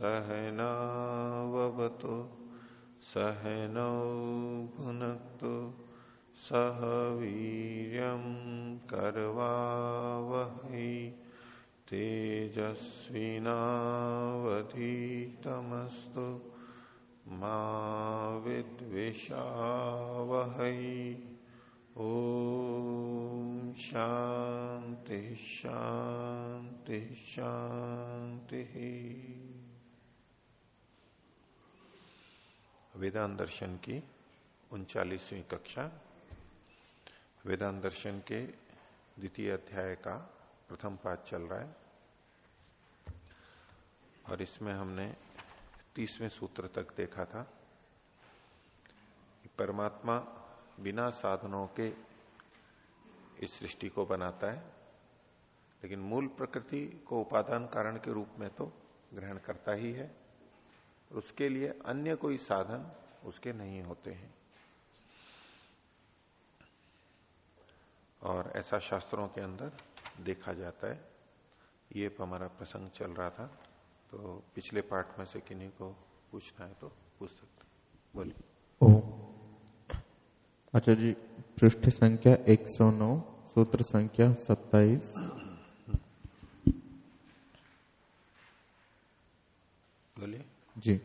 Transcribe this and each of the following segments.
सहनावतु सहनौ भुनक्तु सह शांति। वेदांत दर्शन की उनचालीसवीं कक्षा। वेदांत दर्शन के द्वितीय अध्याय का प्रथम पाठ चल रहा है। और इसमें हमने तीसवें सूत्र तक देखा था परमात्मा बिना साधनों के इस सृष्टि को बनाता है। लेकिन मूल प्रकृति को उपादान कारण के रूप में तो ग्रहण करता ही है उसके लिए अन्य कोई साधन उसके नहीं होते हैं। और ऐसा शास्त्रों के अंदर देखा जाता है। ये हमारा प्रसंग चल रहा था तो पिछले पाठ में से किन्हीं को पूछना है तो पूछ सकते बोलिए। अच्छा जी, पृष्ठ संख्या 109 सूत्र संख्या 27 बोलिए जी।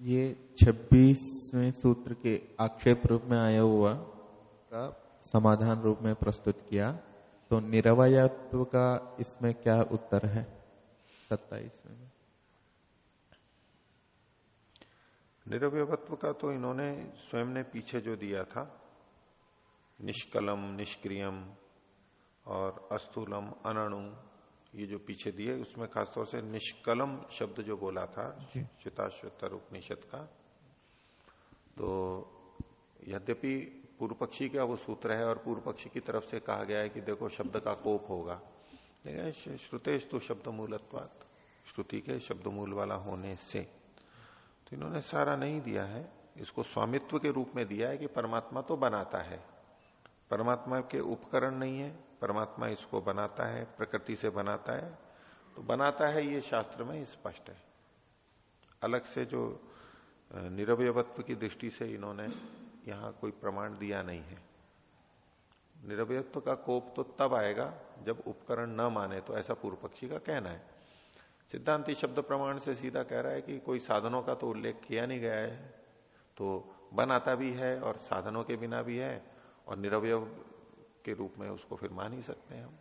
ये छब्बीसवें सूत्र के आक्षेप रूप में आया हुआ का समाधान रूप में प्रस्तुत किया। तो निरवयत्व का इसमें क्या उत्तर है? सत्ताईसवें। में निरवयत्व का तो इन्होंने स्वयं ने पीछे जो दिया था, निष्कलम, निष्क्रियम और अस्थूलम, अनणु ये जो पीछे दिए उसमें खासतौर से निष्कलम शब्द जो बोला था श्वेताश्वेतर उपनिषद का तो यद्यपि पूर्व पक्षी का वो सूत्र है और पूर्व पक्षी की तरफ़ से कहा गया है कि देखो शब्द का कोप होगा। श्रुतेश तो शब्द मूलत्वात श्रुति के शब्द मूल वाला होने से। तो इन्होंने सारा नहीं दिया है। इसको स्वामित्व के रूप में दिया है कि परमात्मा तो बनाता है। परमात्मा के उपकरण नहीं है परमात्मा इसको बनाता है, प्रकृति से बनाता है तो बनाता है ये शास्त्र में स्पष्ट है। अलग से जो निरवयत्व की दृष्टि से इन्होंने यहाँ कोई प्रमाण दिया नहीं है। निरवयत्व का कोप तो तब आएगा जब उपकरण न माने तो ऐसा पूर्व पक्षी का कहना है। सिद्धांति शब्द प्रमाण से सीधा कह रहा है कि कोई साधनों का तो उल्लेख किया नहीं गया है तो बनाता भी है और साधनों के बिना भी है, और निरवय के रूप में उसको फिर मान ही सकते हैं हम।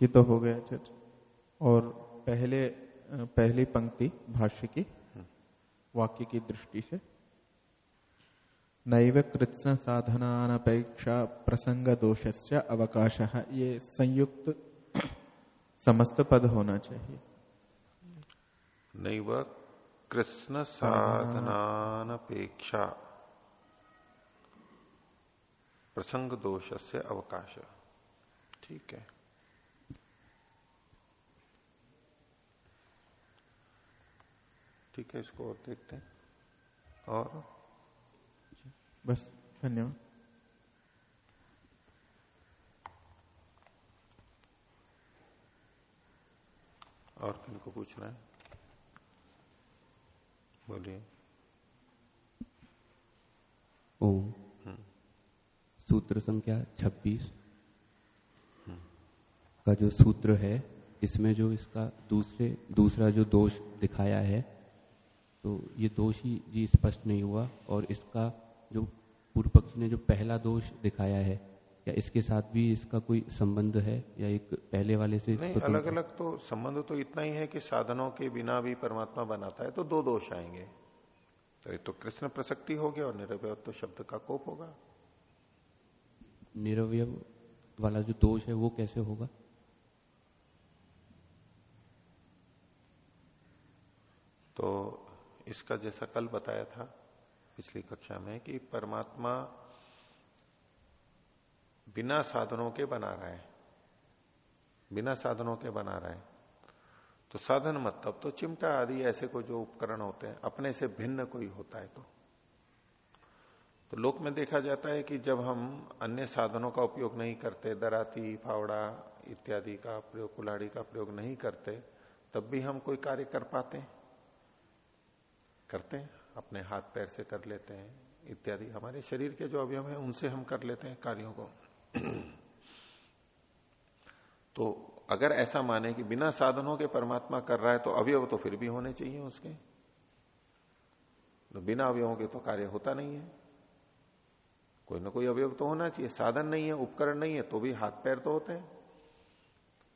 ये तो हो गया चर्च और पहले पहली पंक्ति भाष्य की वाक्य की दृष्टि से। नैव कृत्न साधनापेक्षा प्रसंग दोष से अवकाश। ये संयुक्त समस्त पद होना चाहिए। नैव कृष्ण साधनापेक्षा प्रसंग दोष से अवकाश। ठीक है। ठीक है इसको और देखते हैं। और? बस धन्यवाद। और किनको पूछना है? बोलिए ओम हम्म। सूत्र संख्या 26 हम्म। का जो सूत्र है इसमें जो इसका दूसरे दूसरा जो दोष दिखाया है तो ये दोष ही जी स्पष्ट नहीं हुआ और इसका जो पूर्व पक्ष ने जो पहला दोष दिखाया है या इसके साथ भी इसका कोई संबंध है? या एक पहले वाले से नहीं अलग अलग तो संबंध तो इतना ही है कि साधनों के बिना भी परमात्मा बनाता है तो दो दोष आएँगे। तो एक तो कृष्ण प्रसक्ति हो गया और निरवय तो शब्द का कोप होगा। निरवय वाला जो दोष है वो कैसे होगा? तो इसका जैसा कल बताया था पिछली कक्षा में कि परमात्मा बिना साधनों के बना रहा है। बिना साधनों के बना रहा है। तो साधन मतलब तो चिमटा आदि ऐसे को जो उपकरण होते हैं, अपने से भिन्न कोई होता है तो। तो लोक में देखा जाता है कि जब हम अन्य साधनों का उपयोग नहीं करते, दराती, फावड़ा इत्यादि का प्रयोग, कुल्हाड़ी का प्रयोग नहीं करते, तब भी हम कोई कार्य कर पाते हैं। करते हैं, अपने हाथ पैर से कर लेते हैं, इत्यादि। हमारे शरीर के जो अवयव हैं, उनसे हम कर लेते हैं कार्यों को। तो अगर ऐसा माने कि बिना साधनों के परमात्मा कर रहा है तो अवयव तो फिर भी होने चाहिए उसके। तो बिना अवयवों के तो कार्य होता नहीं है। कोई ना कोई अवयव तो होना चाहिए। साधन नहीं है, उपकरण नहीं है तो भी हाथ पैर तो होते हैं।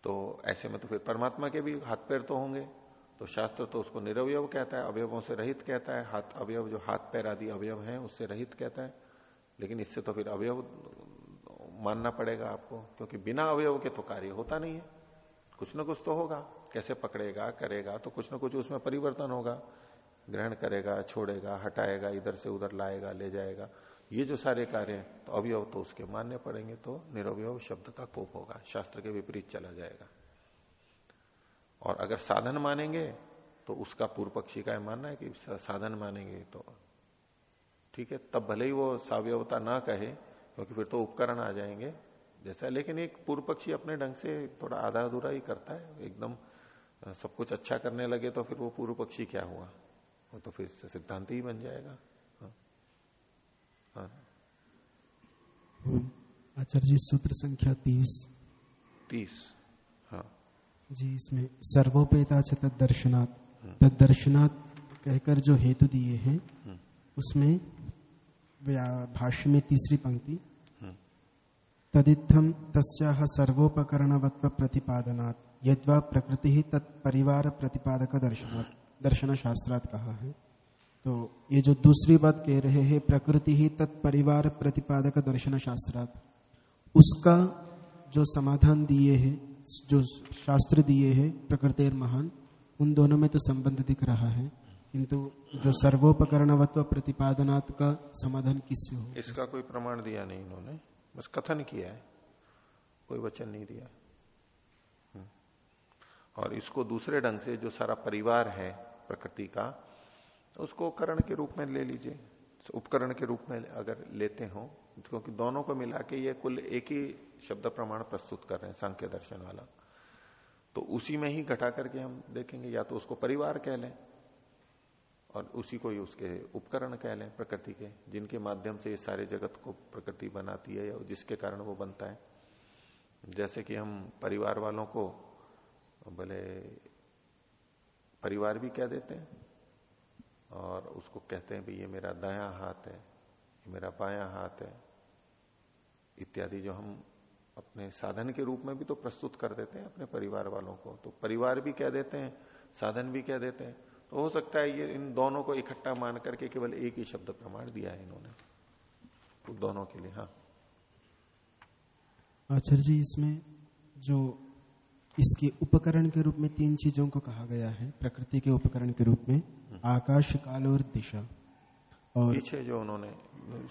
तो ऐसे में तो फिर परमात्मा के भी हाथ पैर तो होंगे। तो शास्त्र तो उसको निरवयव कहता है, अवयवों से रहित कहता है। हाथ, अवयव जो हाथ पैर आदि अवयव हैं, उससे रहित कहता है। लेकिन इससे तो फिर अवयव मानना पड़ेगा आपको, क्योंकि बिना अवयव के तो कार्य होता नहीं है। कुछ ना कुछ तो होगा। कैसे पकड़ेगा, करेगा तो कुछ ना कुछ उसमें परिवर्तन होगा। ग्रहण करेगा, छोड़ेगा, हटाएगा, इधर से उधर लाएगा, ले जाएगा। ये जो सारे कार्य हैं तो अवयव तो उसके मानने पड़ेंगे तो निरवयव शब्द का कोप होगा। शास्त्र के विपरीत चला जाएगा। और अगर साधन मानेंगे तो उसका पूर्व पक्षी का मानना है कि साधन मानेंगे तो ठीक है। तब भले ही वो सावयवता ना कहे क्योंकि फिर तो उपकरण आ जाएँगे जैसा लेकिन एक पूर्व पक्षी अपने ढंग से थोड़ा आधा अधूरा ही करता है। एकदम सब कुछ अच्छा करने लगे तो फिर वो पूर्व पक्षी क्या हुआ? वो तो फिर सिद्धांत ही बन जाएगा। हाँ। आचार्य जी सूत्र संख्या तीस। तीस। हाँ। जी इसमें सर्वोपेता तद दर्शनात्। हम्म। तद दर्शनात् कहकर जो हेतु दिए हैं। उसमें भाष्य में तीसरी पंक्ति। हम्म। तदित्थम तस्या सर्वोपकरणवत्व प्रतिपादनात् यद्वा प्रकृति ही तत्परिवार प्रतिपादक दर्शन दर्शन शास्त्रात कहा है। तो ये जो दूसरी बात कह रहे हैं प्रकृति ही तत्परिवार प्रतिपादक दर्शन शास्त्रात उसका जो समाधान दिए हैं जो शास्त्र दिए हैं प्रकृति महान उन दोनों में तो संबंध दिख रहा है। किंतु जो सर्वोपकरणवत्व प्रतिपादनात् का समाधान किससे हो इसका कोई प्रमाण दिया नहीं इन्होंने। बस कथन किया है। कोई वचन नहीं दिया। हम्म। और इसको दूसरे ढंग से जो सारा परिवार है प्रकृति का, उसको करण के रूप में ले लीजिए। उपकरण के रूप में अगर लेते हो, क्योंकि दोनों को मिला के ये कुल एक ही शब्द प्रमाण प्रस्तुत कर रहे हैं, सांख्य दर्शन वाला। तो उसी में ही घटा करके हम देखेंगे, या तो उसको परिवार कह लें और उसी को ही उसके उपकरण कह लें प्रकृति के, जिनके माध्यम से इस सारे जगत को प्रकृति बनाती है या जिसके कारण वो बनता है। जैसे कि हम परिवार वालों को भले परिवार भी कह देते हैं और उसको कहते हैं भी ये मेरा दाया हाथ है, ये मेरा बाया हाथ है। इत्यादि जो हम अपने साधन के रूप में भी तो प्रस्तुत कर देते हैं अपने परिवार वालों को। तो परिवार भी कह देते हैं, साधन भी कह देते हैं हो सकता है ये इन दोनों को इकट्ठा मान करके केवल एक ही शब्द प्रमाण दिया है इन्होंने तो दोनों के लिए हाँ आचार्य जी इसमें जो इसके उपकरण के रूप में तीन चीज़ों को कहा गया है प्रकृति के उपकरण के रूप में हम्म। आकाश काल और दिशा और पीछे जो उन्होंने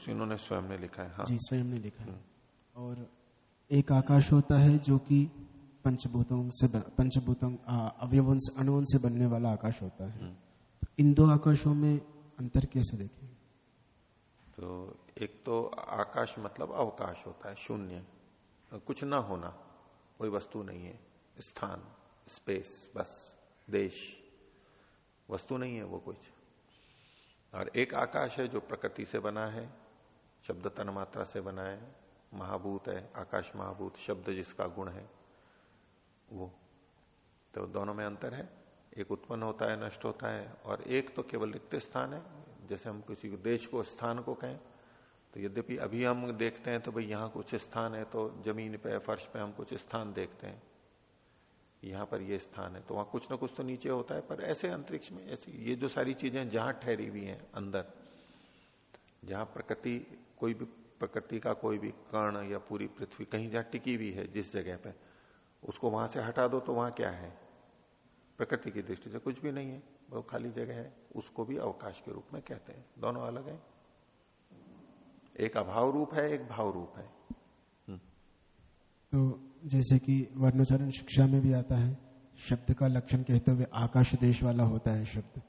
इन्होंने स्वयं ने लिखा है हाँ। जी स्वयं ने लिखा है हम्म। और एक आकाश होता है जो कि पंचभूतों से पंचभूतों अवयवों से अणुओं से बनने वाला आकाश होता है। हम्म। इन दो आकाशों में अंतर कैसे देखें? तो एक तो आकाश मतलब अवकाश होता है शून्य। कुछ ना होना कोई वस्तु नहीं है। स्थान स्पेस बस देश वस्तु नहीं है वो कुछ। और एक आकाश है जो प्रकृति से बना है शब्द तन मात्रा से बना है महाभूत है आकाश महाभूत शब्द जिसका गुण है। वो। तो दोनों में अंतर है। एक उत्पन्न होता है, नष्ट होता है, और एक तो केवल रिक्त स्थान है। जैसे हम किसी देश को, स्थान को कहें तो यद्यपि अभी हम देखते हैं तो भाई यहाँ कुछ स्थान है तो ज़मीन पे, फर्श पे हम कुछ स्थान देखते हैं। यहाँ पर ये स्थान है तो वहाँ कुछ ना कुछ तो नीचे होता है, पर ऐसे अंतरिक्ष में, ऐसी ये जो सारी चीज़ें जहाँ ठहरी हुई हैं, अंदर, जहाँ प्रकृति, कोई भी प्रकृति का कोई भी कर्ण या पूरी पृथ्वी कहीं जहाँ टिकी हुई है, जिस जगह पे उसको वहाँ से हटा दो तो वहाँ क्या है? प्रकृति की दृष्टि से कुछ भी नहीं है वो खाली जगह है। उसको भी अवकाश के रूप में कहते हैं। दोनों अलग है। एक अभाव रूप है एक भाव रूप है। तो जैसे कि वर्णोच्चारण शिक्षा में भी आता है शब्द का लक्षण कहते हुए आकाश देश वाला होता है शब्द।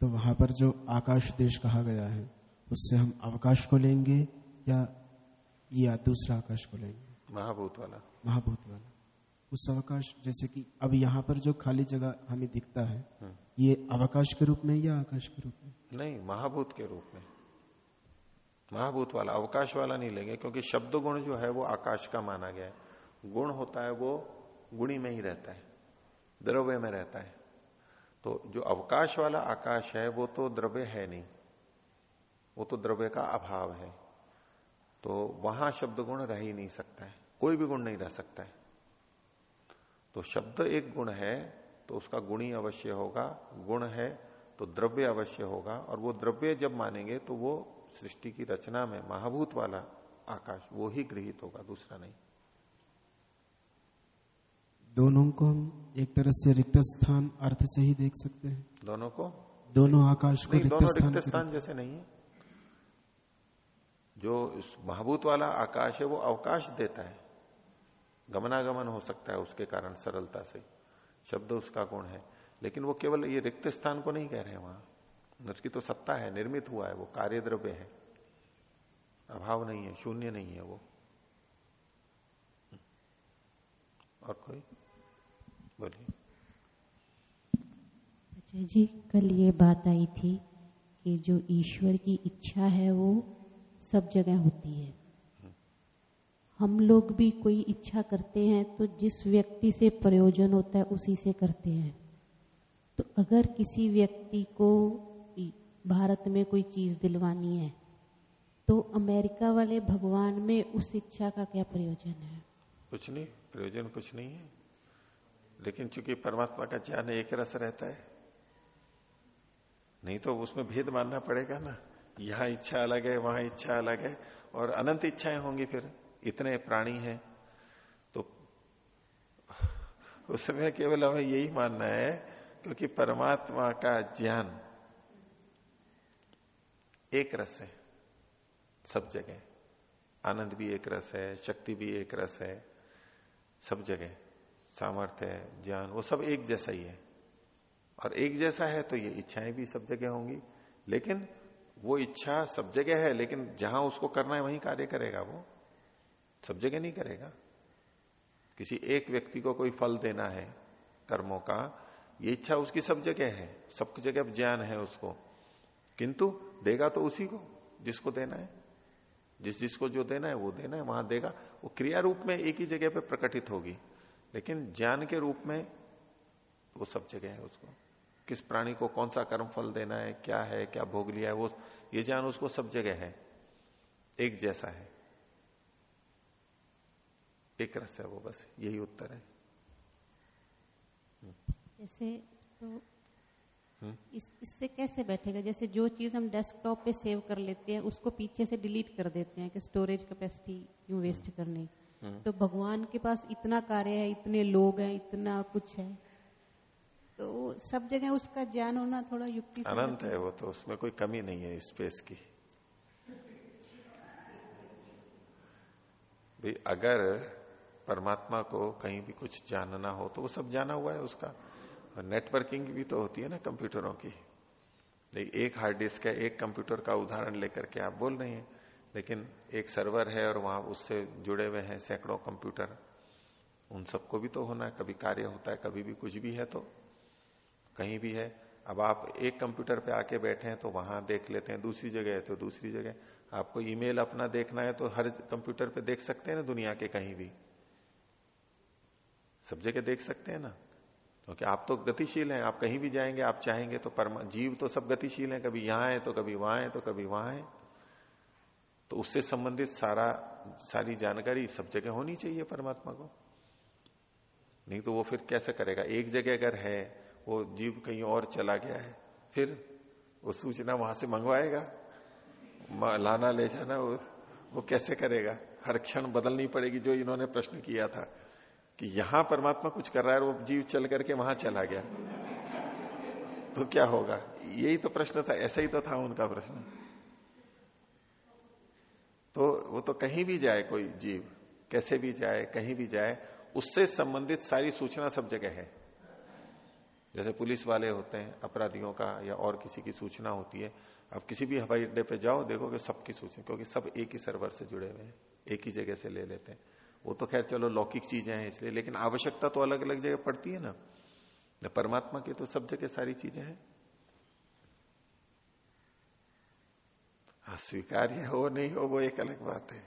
तो वहाँ पर जो आकाश देश कहा गया है उससे हम अवकाश को लेंगे या या दूसरा आकाश को लेंगे? महाभूत वाला। महाभूत वाला। उस अवकाश जैसे कि अब यहाँ पर जो खाली जगह हमें दिखता है हम्म। ये अवकाश के रूप में या आकाश के रूप में? नहीं महाभूत के रूप में। महाभूत वाला अवकाश वाला नहीं लेंगे क्योंकि शब्द गुण जो है वो आकाश का माना गया है। गुण होता है वो गुणी में ही रहता है द्रव्य में रहता है। तो जो अवकाश वाला आकाश है वो तो द्रव्य है नहीं। वो तो द्रव्य का अभाव है। तो वहाँ शब्द गुण रह ही नहीं सकता है। कोई भी गुण नहीं रह सकता है। तो शब्द एक गुण है तो उसका गुणी अवश्य होगा गुण है तो द्रव्य अवश्य होगा और वो द्रव्य जब मानेंगे तो वो सृष्टि की रचना में महाभूत वाला आकाश वो ही गृहित होगा दूसरा नहीं। दोनों को हम एक तरह से रिक्त स्थान अर्थ से ही देख सकते हैं। दोनों को? दोनों आकाश को दोनों रिक्त स्थान जैसे नहीं है। जो इस महाभूत वाला आकाश है वो अवकाश देता है। गमनागमन हो सकता है उसके कारण सरलता से। शब्द उसका गुण है? लेकिन वो केवल ये रिक्त स्थान को नहीं कह रहे हैं वहाँ। उसकी तो सत्ता है, निर्मित हुआ है, वो कार्य द्रव्य है। अभाव नहीं है, शून्य नहीं है वो। और कोई? बोलिए। अच्छा जी, कल ये बात आई थी कि जो ईश्वर की इच्छा है वो सब जगह होती है। हम लोग भी कोई इच्छा करते हैं तो जिस व्यक्ति से प्रयोजन होता है उसी से करते हैं। तो अगर किसी व्यक्ति को भारत में कोई चीज़ दिलवानी है तो अमेरिका वाले भगवान में उस इच्छा का क्या प्रयोजन है? कुछ नहीं, प्रयोजन कुछ नहीं है। लेकिन चूँकि परमात्मा का ज्ञान एक रस रहता है, नहीं तो उसमें भेद मानना पड़ेगा ना। यहाँ इच्छा अलग है, वहाँ इच्छा अलग है, और अनंत इच्छाएँ होंगी फिर। इतने प्राणी हैं तो उसमें केवल हमें यही मानना है क्योंकि परमात्मा का ज्ञान एक रस है, सब जगह। आनंद भी एक रस है, शक्ति भी एक रस है, सब जगह। सामर्थ्य है, ज्ञान, वो सब एक जैसा ही है। और एक जैसा है तो ये इच्छाएँ भी सब जगह होंगी, लेकिन वो इच्छा सब जगह है, लेकिन जहाँ उसको करना है वहीं कार्य करेगा वो। सब जगह नहीं करेगा। किसी एक व्यक्ति को कोई फल देना है, कर्मों का, ये इच्छा उसकी सब जगह है, सब जगह ज्ञान है उसको। किंतु देगा तो उसी को, जिसको देना है। जिस जिसको जो देना है, वो देना है, वहाँ देगा। वो क्रिया रूप में एक ही जगह पे प्रकटित होगी। लेकिन ज्ञान के रूप में वो सब जगह है उसको। किस प्राणी को कौन सा कर्म फल देना है, क्या है, क्या भोग लिया है, वो, ये ज्ञान उसको सब जगह है। एक जैसा है। एक रस है वो बस यही उत्तर है। जैसे तो इस इससे कैसे बैठेगा? जैसे जो चीज़ हम डेस्कटॉप पे सेव कर लेते हैं उसको पीछे से डिलीट कर देते हैं कि स्टोरेज कैपेसिटी क्यों वेस्ट करनी। तो भगवान के पास इतना कार्य है इतने लोग हैं इतना कुछ है। तो सब जगह उसका ज्ञान होना थोड़ा युक्ति अनंत है वो तो उसमें कोई कमी नहीं है स्पेस की। भाई अगर परमात्मा को कहीं भी कुछ जानना हो तो वो सब जाना हुआ है उसका। और नेटवर्किंग भी तो होती है ना कंप्यूटरों की। एक हार्ड डिस्क है, एक कंप्यूटर का उदाहरण लेकर के आप बोल रहे हैं, लेकिन एक सर्वर है और वहाँ उससे जुड़े हुए हैं सैकड़ों कंप्यूटर उन सबको भी तो होना है, कभी कार्य होता है, कभी भी कुछ भी है तो कहीं भी है। अब आप एक कंप्यूटर पे आके बैठे हैं तो वहाँ देख लेते हैं दूसरी जगह है तो दूसरी जगह। आपको ईमेल अपना देखना है तो हर कंप्यूटर पे देख सकते हैं ना दुनिया के कहीं भी। सब जगह देख सकते हैं ना। क्योंकि आप तो गतिशील हैं आप कहीं भी जाएँगे आप चाहेंगे तो परमा जीव तो सब गतिशील हैं कभी यहाँ है तो कभी वहाँ है तो कभी वहाँ है। तो उससे संबंधित सारा सारी जानकारी सब जगह होनी चाहिए परमात्मा को। नहीं तो वो फिर कैसे करेगा? एक जगह अगर है वो जीव कहीं और चला गया है फिर वो सूचना वहाँ से मंगवाएगा? लाना ले जाना वो, वो कैसे करेगा? हर क्षण बदलनी पड़ेगी जो इन्होंने प्रश्न किया था। कि यहाँ परमात्मा कुछ कर रहा है वो जीव चल करके वहाँ चला गया। तो क्या होगा? यही तो प्रश्न था, ऐसा ही तो था उनका प्रश्न। तो वो तो कहीं भी जाए कोई जीव, कैसे भी जाए, कहीं भी जाए, उससे संबंधित सारी सूचना सब जगह है। जैसे पुलिस वाले होते हैं, अपराधियों का या और किसी की सूचना होती है अब किसी भी हवाई अड्डे पे जाओ, देखोगे सबकी सूचना, क्योंकि सब एक ही सर्वर से जुड़े हुए हैं, एक ही जगह से ले लेते हैं। वो तो खैर चलो लौकिक चीज़ें हैं इसलिए, लेकिन आवश्यकता तो अलग अलग जगह पड़ती है ना। परमात्मा की तो सब जगह सारी चीज़ें हैं। हाँ स्वीकार्य हो नहीं हो, वो एक अलग बात है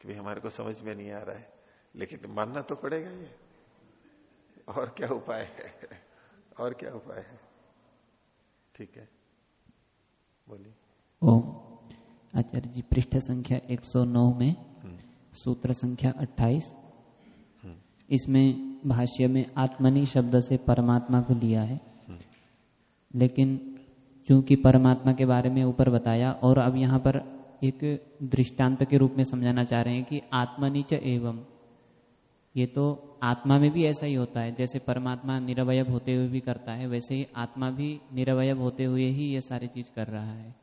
कि भाई हमारे को समझ में नहीं आ रहा है, लेकिन मानना तो पड़ेगा ये। और क्या उपाय है? और क्या उपाय है? ठीक है। बोलिए। ओम। आचार्य जी, पृष्ठ संख्या 109 में सूत्र संख्या 28 इसमें भाष्य में आत्मनि शब्द से परमात्मा को लिया है। लेकिन चूँकि परमात्मा के बारे में ऊपर बताया और अब यहाँ पर एक दृष्टांत के रूप में समझाना चाह रहे हैं कि आत्मनिच एवं। ये तो आत्मा में भी ऐसा ही होता है जैसे परमात्मा निरवय होते हुए भी करता है वैसे ही आत्मा भी निरवय होते हुए ही ये सारी चीज़ कर रहा है।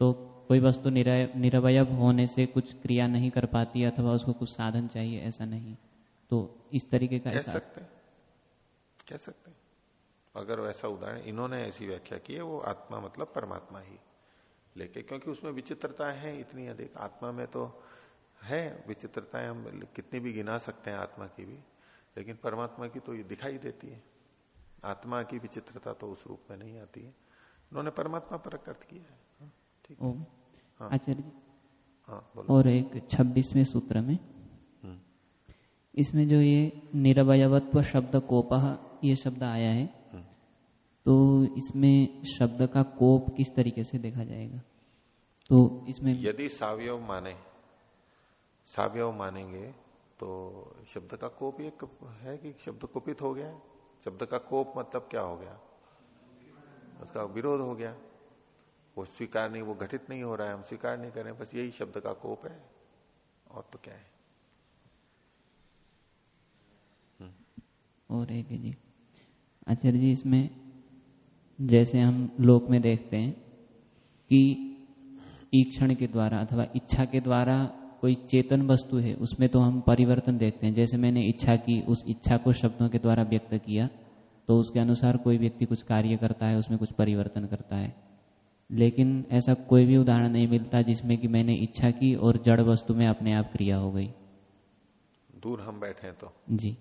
तो कोई वस्तु निरवय होने से कुछ क्रिया नहीं कर पाती अथवा उसको कुछ साधन चाहिए ऐसा नहीं। तो इस तरीके का कह सकते कह सकते अगर वैसा उदाहरण इन्होंने ऐसी व्याख्या की है वो आत्मा मतलब परमात्मा ही लेके क्योंकि उसमें विचित्रता है इतनी अधिक। आत्मा में तो है विचित्रताएँ हम कितनी भी गिना सकते हैं आत्मा की भी लेकिन परमात्मा की तो ये दिखाई देती है। आत्मा की विचित्रता तो उस रूप में नहीं आती है। उन्होंने परमात्मा पर अर्थ किया है। हाँ, ठीक हाँ। आचार्य हाँ, और एक छब्बीसवें सूत्र में। हम्म। इसमें जो ये निरवयत्व शब्द कोप ये शब्द आया है। हम्म। तो इसमें शब्द का कोप किस तरीके से देखा जाएगा? तो इसमें यदि सावयव माने सावयव मानेंगे तो शब्द का कोप ये है कि शब्द कुपित हो गया? शब्द का कोप मतलब क्या हो गया? उसका विरोध हो गया। वो स्वीकार नहीं वो घटित नहीं हो रहा है हम स्वीकार नहीं करें बस यही शब्द का कोप है। और तो क्या है? हम्म। और एक जी। आचार्य जी इसमें जैसे हम लोक में देखते हैं कि ईक्षण के द्वारा अथवा इच्छा के द्वारा कोई चेतन वस्तु है उसमें तो हम परिवर्तन देखते हैं। जैसे मैंने इच्छा की उस इच्छा को शब्दों के द्वारा व्यक्त किया तो उसके अनुसार कोई व्यक्ति कुछ कार्य करता है उसमें कुछ परिवर्तन करता है। लेकिन ऐसा कोई भी उदाहरण नहीं मिलता जिसमें कि मैंने इच्छा की और जड़ वस्तु में अपने आप क्रिया हो गई। दूर हम बैठे तो। जी।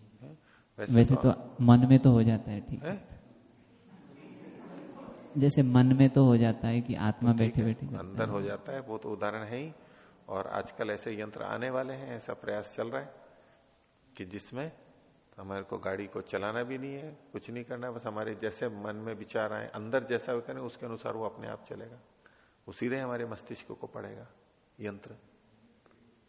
वैसे, वैसे तो, तो मन में तो हो जाता है ठीक है। जैसे मन में तो हो जाता है कि आत्मा तो बैठे बैठे अंदर हो जाता है वो तो उदाहरण है ही। और आजकल ऐसे यंत्र आने वाले हैं ऐसा प्रयास चल रहा है कि जिसमें हमारे को गाड़ी को चलाना भी नहीं है, कुछ नहीं करना बस हमारे जैसे मन में विचार आए, अंदर जैसा वो करें, उसके अनुसार वो अपने आप चलेगा। वो सीधे हमारे मस्तिष्क को पड़ेगा यंत्र।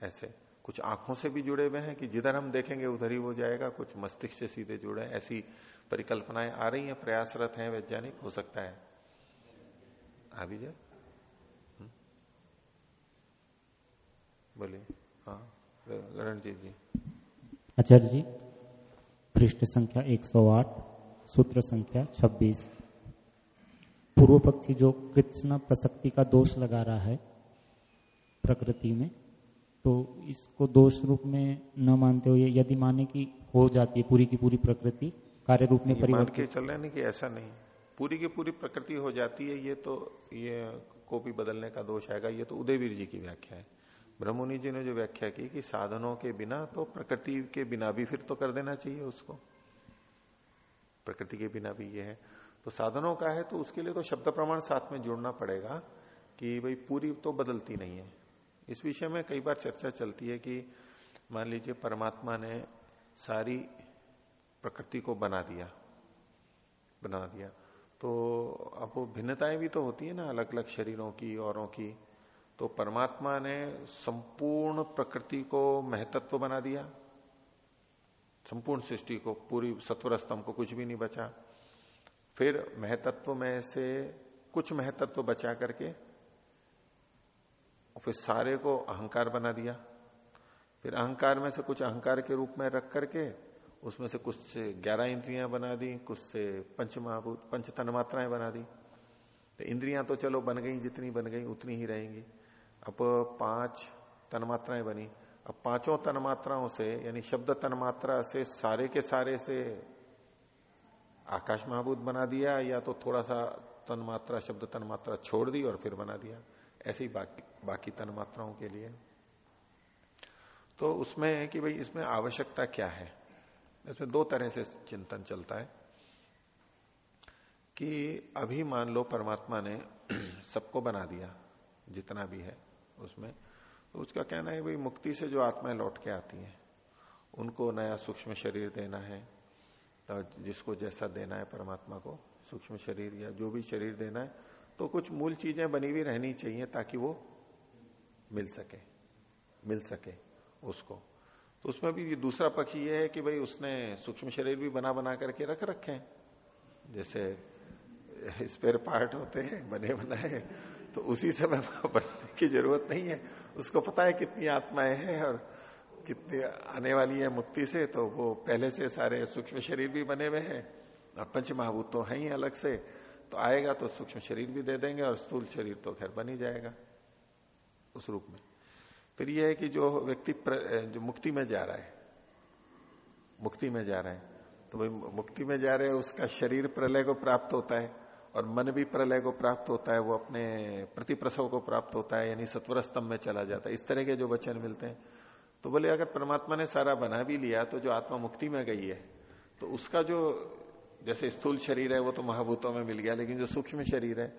ऐसे कुछ आँखों से भी जुड़े हुए हैं कि जिधर हम देखेंगे, उधर ही वो जाएगा, कुछ मस्तिष्क से सीधे जुड़े ऐसी परिकल्पनाएँ आ रही हैं, प्रयासरत हैं, वैज्ञानिक, हो सकता है। आ भी जाए। बोलिए। हाँ रणजीत जी। आचार्य जी। पृष्ठ संख्या 108 सूत्र संख्या 26 पूर्व पक्षी जो कृष्ण प्रसक्ति का दोष लगा रहा है प्रकृति में तो इसको दोष रूप में न मानते हुए यदि माने कि हो जाती है पूरी की पूरी प्रकृति कार्य रूप में परिवर्तन के चल रहे नहीं कि ऐसा नहीं। पूरी की पूरी प्रकृति हो जाती है ये तो ये कॉपी बदलने का दोष आएगा ये तो उदयवीर जी की व्याख्या है। ब्रह्मनि जी ने जो व्याख्या की कि साधनों के बिना तो प्रकृति के बिना भी फिर तो कर देना चाहिए उसको। प्रकृति के बिना भी ये है। तो साधनों का है तो उसके लिए तो शब्द प्रमाण साथ में जोड़ना पड़ेगा कि भाई पूरी तो बदलती नहीं है। इस विषय में कई बार चर्चा चलती है कि मान लीजिए परमात्मा ने सारी प्रकृति को बना दिया बना दिया। तो अब वो भिन्नताएँ भी तो होती है ना अलग अलग शरीरों की, औरों की। तो परमात्मा ने संपूर्ण प्रकृति को महतत्व बना दिया। संपूर्ण सृष्टि को, पूरी सत्वर स्तंभ को कुछ भी नहीं बचा। फिर महतत्व में से कुछ महतत्व बचा करके फिर सारे को अहंकार बना दिया। फिर अहंकार में से कुछ अहंकार के रूप में रख करके उसमें से कुछ से ग्यारह इंद्रियाँ बना दी, कुछ से पंच महाभूत पंच तन मात्राएँ बना दी। तो इंद्रियाँ तो चलो बन गई, जितनी बन गई उतनी ही रहेंगी। अब पाँच तन्मात्राएँ बनी। अब पाँचों तन्मात्राओं से, यानी शब्द तन्मात्रा से सारे के सारे से आकाश महाभूत बना दिया, या तो थोड़ा सा तन्मात्रा, शब्द तन्मात्रा छोड़ दी और फिर बना दिया? ऐसे ही बाकी बाकी तन्मात्राओं के लिए। तो उसमें है कि भाई इसमें आवश्यकता क्या है? इसमें दो तरह से चिंतन चलता है कि अभी मान लो परमात्मा ने सबको बना दिया, जितना भी है। उसमें। तो उसका कहना है, भाई, मुक्ति से जो आत्माएँ लौट के आती हैं, उनको नया सूक्ष्म शरीर देना है। तो जिसको जैसा देना है परमात्मा को, सूक्ष्म शरीर या जो भी शरीर देना है तो कुछ मूल चीज़ें बनी हुई रहनी चाहिए ताकि वो मिल सके मिल सके उसको। तो उसमें भी दूसरा पक्ष ये है कि, भाई, उसने सूक्ष्म शरीर भी बना बना करके रख रखे हैं। जैसे स्पेयर पार्ट होते हैं, बने बनाए तो उसी समय बनने की ज़रूरत नहीं है। उसको पता है कितनी आत्माएँ हैं और कितनी आने वाली है मुक्ति से तो वो पहले से सारे सूक्ष्म शरीर भी बने हुए हैं और पंच महाभूत तो है ही अलग से। तो आएगा तो सूक्ष्म शरीर भी दे देंगे और स्थूल शरीर तो खैर बन ही जाएगा उस रूप में। फिर यह है कि जो व्यक्ति जो मुक्ति में जा रहा है, मुक्ति में जा रहा है तो भाई मुक्ति में जा रहे हैं, उसका शरीर प्रलय को प्राप्त होता है। और मन भी प्रलय को प्राप्त होता है, वो अपने प्रतिप्रसव को प्राप्त होता है, यानी सत्वर स्तंभ में चला जाता है। इस तरह के जो वचन मिलते हैं। तो बोले, अगर परमात्मा ने सारा बना भी लिया तो जो आत्मा मुक्ति में गई है तो उसका जो, जैसे स्थूल शरीर है, वो तो महाभूतों में मिल गया, लेकिन जो सूक्ष्म शरीर है,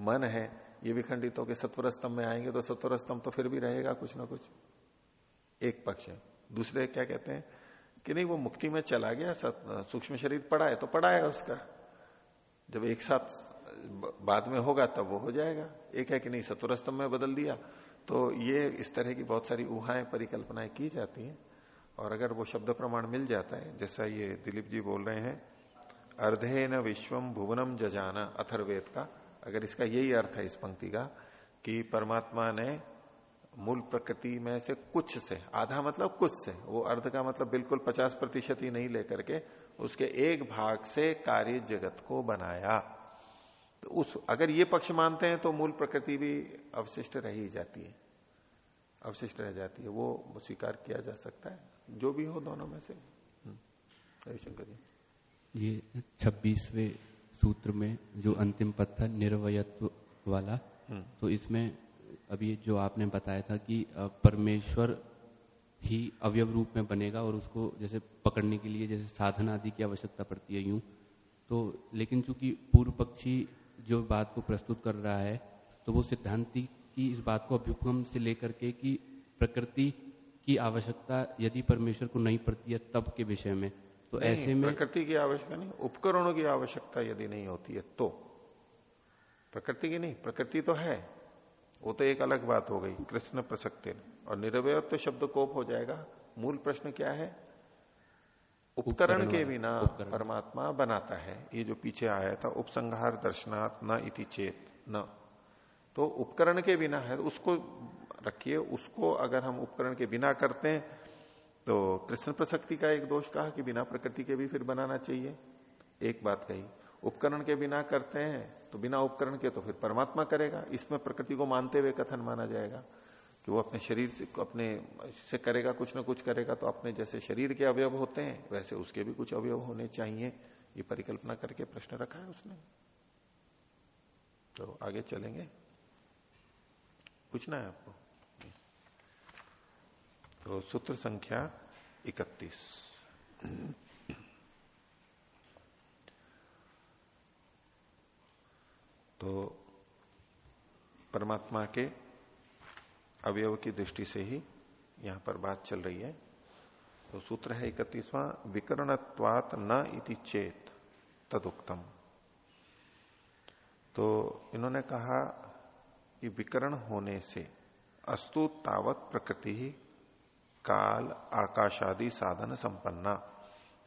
मन है, ये भी खंडित होकर सत्वर स्तंभ में आएँगे तो सत्वर स्तंभ तो फिर भी रहेगा कुछ ना कुछ। एक पक्ष है। दूसरे क्या कहते हैं कि नहीं, वो मुक्ति में चला गया सूक्ष्म शरीर पड़ा है तो पड़ा है उसका। जब एक साथ बाद में होगा, तब वो हो जाएगा। एक है कि नहीं सत्वर स्तंभ में बदल दिया। तो ये इस तरह की बहुत सारी ऊहाएँ, परिकल्पनाएँ की जाती हैं। और अगर वो शब्द प्रमाण मिल जाता है, जैसा ये दिलीप जी बोल रहे हैं अर्धे न विश्वम भुवनम जजाना अथर्वेद का अगर इसका यही अर्थ है इस पंक्ति का, कि परमात्मा ने मूल प्रकृति में से कुछ से, आधा मतलब कुछ से, वो अर्ध का मतलब बिल्कुल पचास प्रतिशत ही नहीं लेकर के उसके एक भाग से कार्य जगत को बनाया। तो उस अगर ये पक्ष मानते हैं तो मूल प्रकृति भी अवशिष्ट रह ही जाती है। अवशिष्ट रह जाती है वो स्वीकार किया जा सकता है जो भी हो दोनों में से। रविशंकर जी। ये छब्बीसवे सूत्र में जो अंतिम पद था निर्वयत्व वाला हम्म। तो इसमें अभी जो आपने बताया था कि परमेश्वर ही अवयव रूप में बनेगा और उसको जैसे पकड़ने के लिए जैसे साधन आदि की आवश्यकता पड़ती है यूँ। तो लेकिन चूँकि पूर्व पक्षी जो बात को प्रस्तुत कर रहा है तो वो सिद्धांति की इस बात को अभ्युपम से लेकर के कि प्रकृति की आवश्यकता यदि परमेश्वर को नहीं पड़ती है तब के विषय में। तो ऐसे में प्रकृति की आवश्यकता नहीं उपकरणों की आवश्यकता यदि नहीं होती है तो। प्रकृति की नहीं प्रकृति तो है। वो तो एक अलग बात हो गई कृष्ण प्रसक्ति। और निरवयत्व शब्द कोप हो जाएगा। मूल प्रश्न क्या है? उपकरण के बिना परमात्मा बनाता है। ये जो पीछे आया था उपसंहार दर्शनात् न इति चेत न। तो उपकरण के बिना है उसको रखिए उसको अगर हम उपकरण के बिना करते हैं तो कृष्ण प्रसक्ति का एक दोष कहा कि बिना प्रकृति के भी फिर बनाना चाहिए। एक बात कही उपकरण के बिना करते हैं तो बिना उपकरण के तो फिर परमात्मा करेगा। इसमें प्रकृति को मानते हुए कथन माना जाएगा कि वो अपने शरीर से, अपने से करेगा, कुछ ना कुछ करेगा तो अपने जैसे शरीर के अवयव होते हैं, वैसे उसके भी कुछ अवयव होने चाहिए। ये परिकल्पना करके प्रश्न रखा है उसने। तो आगे चलेंगे। पूछना है आपको? तो सूत्र संख्या इकतीस। तो परमात्मा के अवयव की दृष्टि से ही यहाँ पर बात चल रही है। तो सूत्र है इकतीसवां, विकरणत्वात न इति चेत तदुक्तम। तो इन्होंने कहा कि विकरण होने से अस्तु तावत प्रकृति ही काल, आकाश आदि साधन संपन्ना।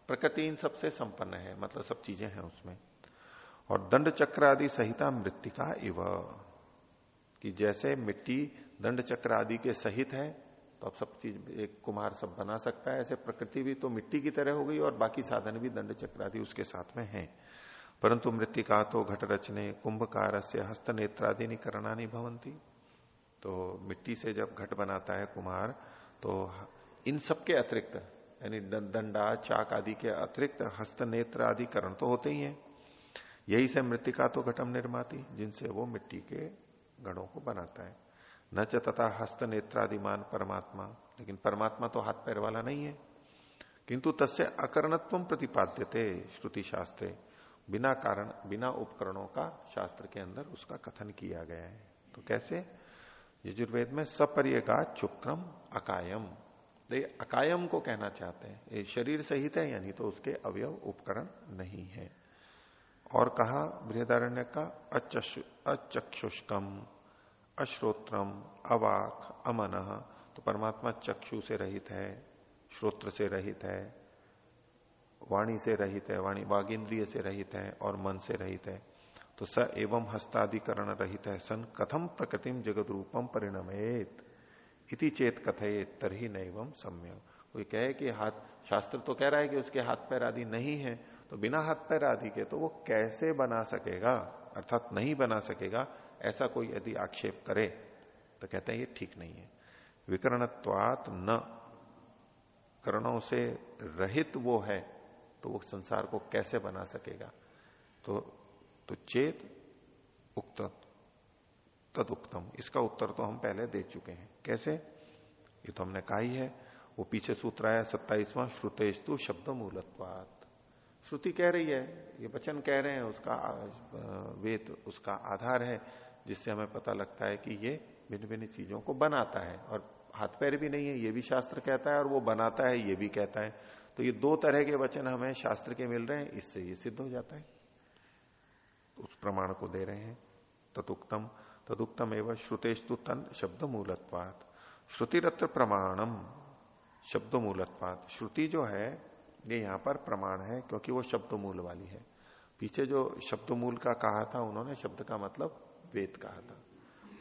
प्रकृति इन सबसे संपन्न है मतलब सब चीज़ें हैं उसमें। और दंड चक्र आदि सहिता मृतिका इव। कि जैसे मिट्टी दंड चक्र आदि के सहित है तो अब सब चीज़ एक कुमार सब बना सकता है। ऐसे प्रकृति भी तो मिट्टी की तरह हो गई और बाकी साधन भी दंड चक्र आदि उसके साथ में है। परंतु मृतिका तो घट रचने कुंभकार से हस्त नेत्रादि करणानी भवंती तो मिट्टी से जब घट बनाता है कुमार तो इन सब के अतिरिक्त, यानी दंडा, चाक आदि के अतिरिक्त हस्त नेत्र आदि करण तो होते ही हैं। यही से मृतिका तो घटम निर्माती, जिनसे वो मिट्टी के गणों को बनाता है। न च तथा हस्त नेत्रादिमान परमात्मा, लेकिन परमात्मा तो हाथ पैर वाला नहीं है। किंतु तस्य अकरणत्व प्रतिपाद्यते श्रुति शास्त्र बिना कारण, बिना उपकरणों का शास्त्र के अंदर उसका कथन किया गया है। तो कैसे? यजुर्वेद में सपर्यगा चुक्रम अकायम। ये अकायम को कहना चाहते हैं। ये शरीर सहित है, यानी तो उसके अवयव उपकरण नहीं है। और कहा, बृहदारण्य का अचक्षुष्कम, अश्रोत्रम, अवाक, अमन। तो परमात्मा चक्षु से रहित है, श्रोत्र से रहित है, वाणी से रहित है, वाणी, वागिंद्रिय से रहित है और मन से रहित है। तो स एवं हस्ताधिकरण रहित है। सन कथम प्रकृतिम जगत रूपम परिणमेत। इति चेत कथे तरही नैवम सम्य कोई कहे कि हाथ, शास्त्र तो कह रहा है कि उसके हाथ पैर आदि नहीं है तो बिना हाथ पैर आदि के तो वो कैसे बना सकेगा? अर्थात नहीं बना सकेगा, ऐसा कोई यदि आक्षेप करे तो कहते हैं ये ठीक नहीं है। विकरणत्वात न। करणों से रहित वो है तो वो संसार को कैसे बना सकेगा? तो तो चेत उक्त तद उक्तम इसका उत्तर तो हम पहले दे चुके हैं। कैसे? ये तो हमने कहा ही है, वो पीछे सूत्र आया, सत्ताईसवां श्रुतेस्तु शब्द मूलत्वात श्रुति कह रही है, ये वचन कह रहे हैं, उसका वेद, उसका आधार है, जिससे हमें पता लगता है कि ये भिन्न भिन्न चीज़ों को बनाता है। और हाथ पैर भी नहीं है, ये भी शास्त्र कहता है, और वो बनाता है, ये भी कहता है। तो ये दो तरह के वचन हमें शास्त्र के मिल रहे हैं, इससे ये सिद्ध हो जाता है। उस प्रमाण को दे रहे हैं, तदुक्तम तदुक्तम एवं श्रुतेस्तु तन शब्द मूलत्वात श्रुतिरत्र प्रमाणम शब्द मूलत्वात श्रुति जो है ये यहाँ पर प्रमाण है, क्योंकि वो शब्द मूल वाली है। पीछे जो शब्द मूल का कहा था, उन्होंने शब्द का मतलब वेद कहा था।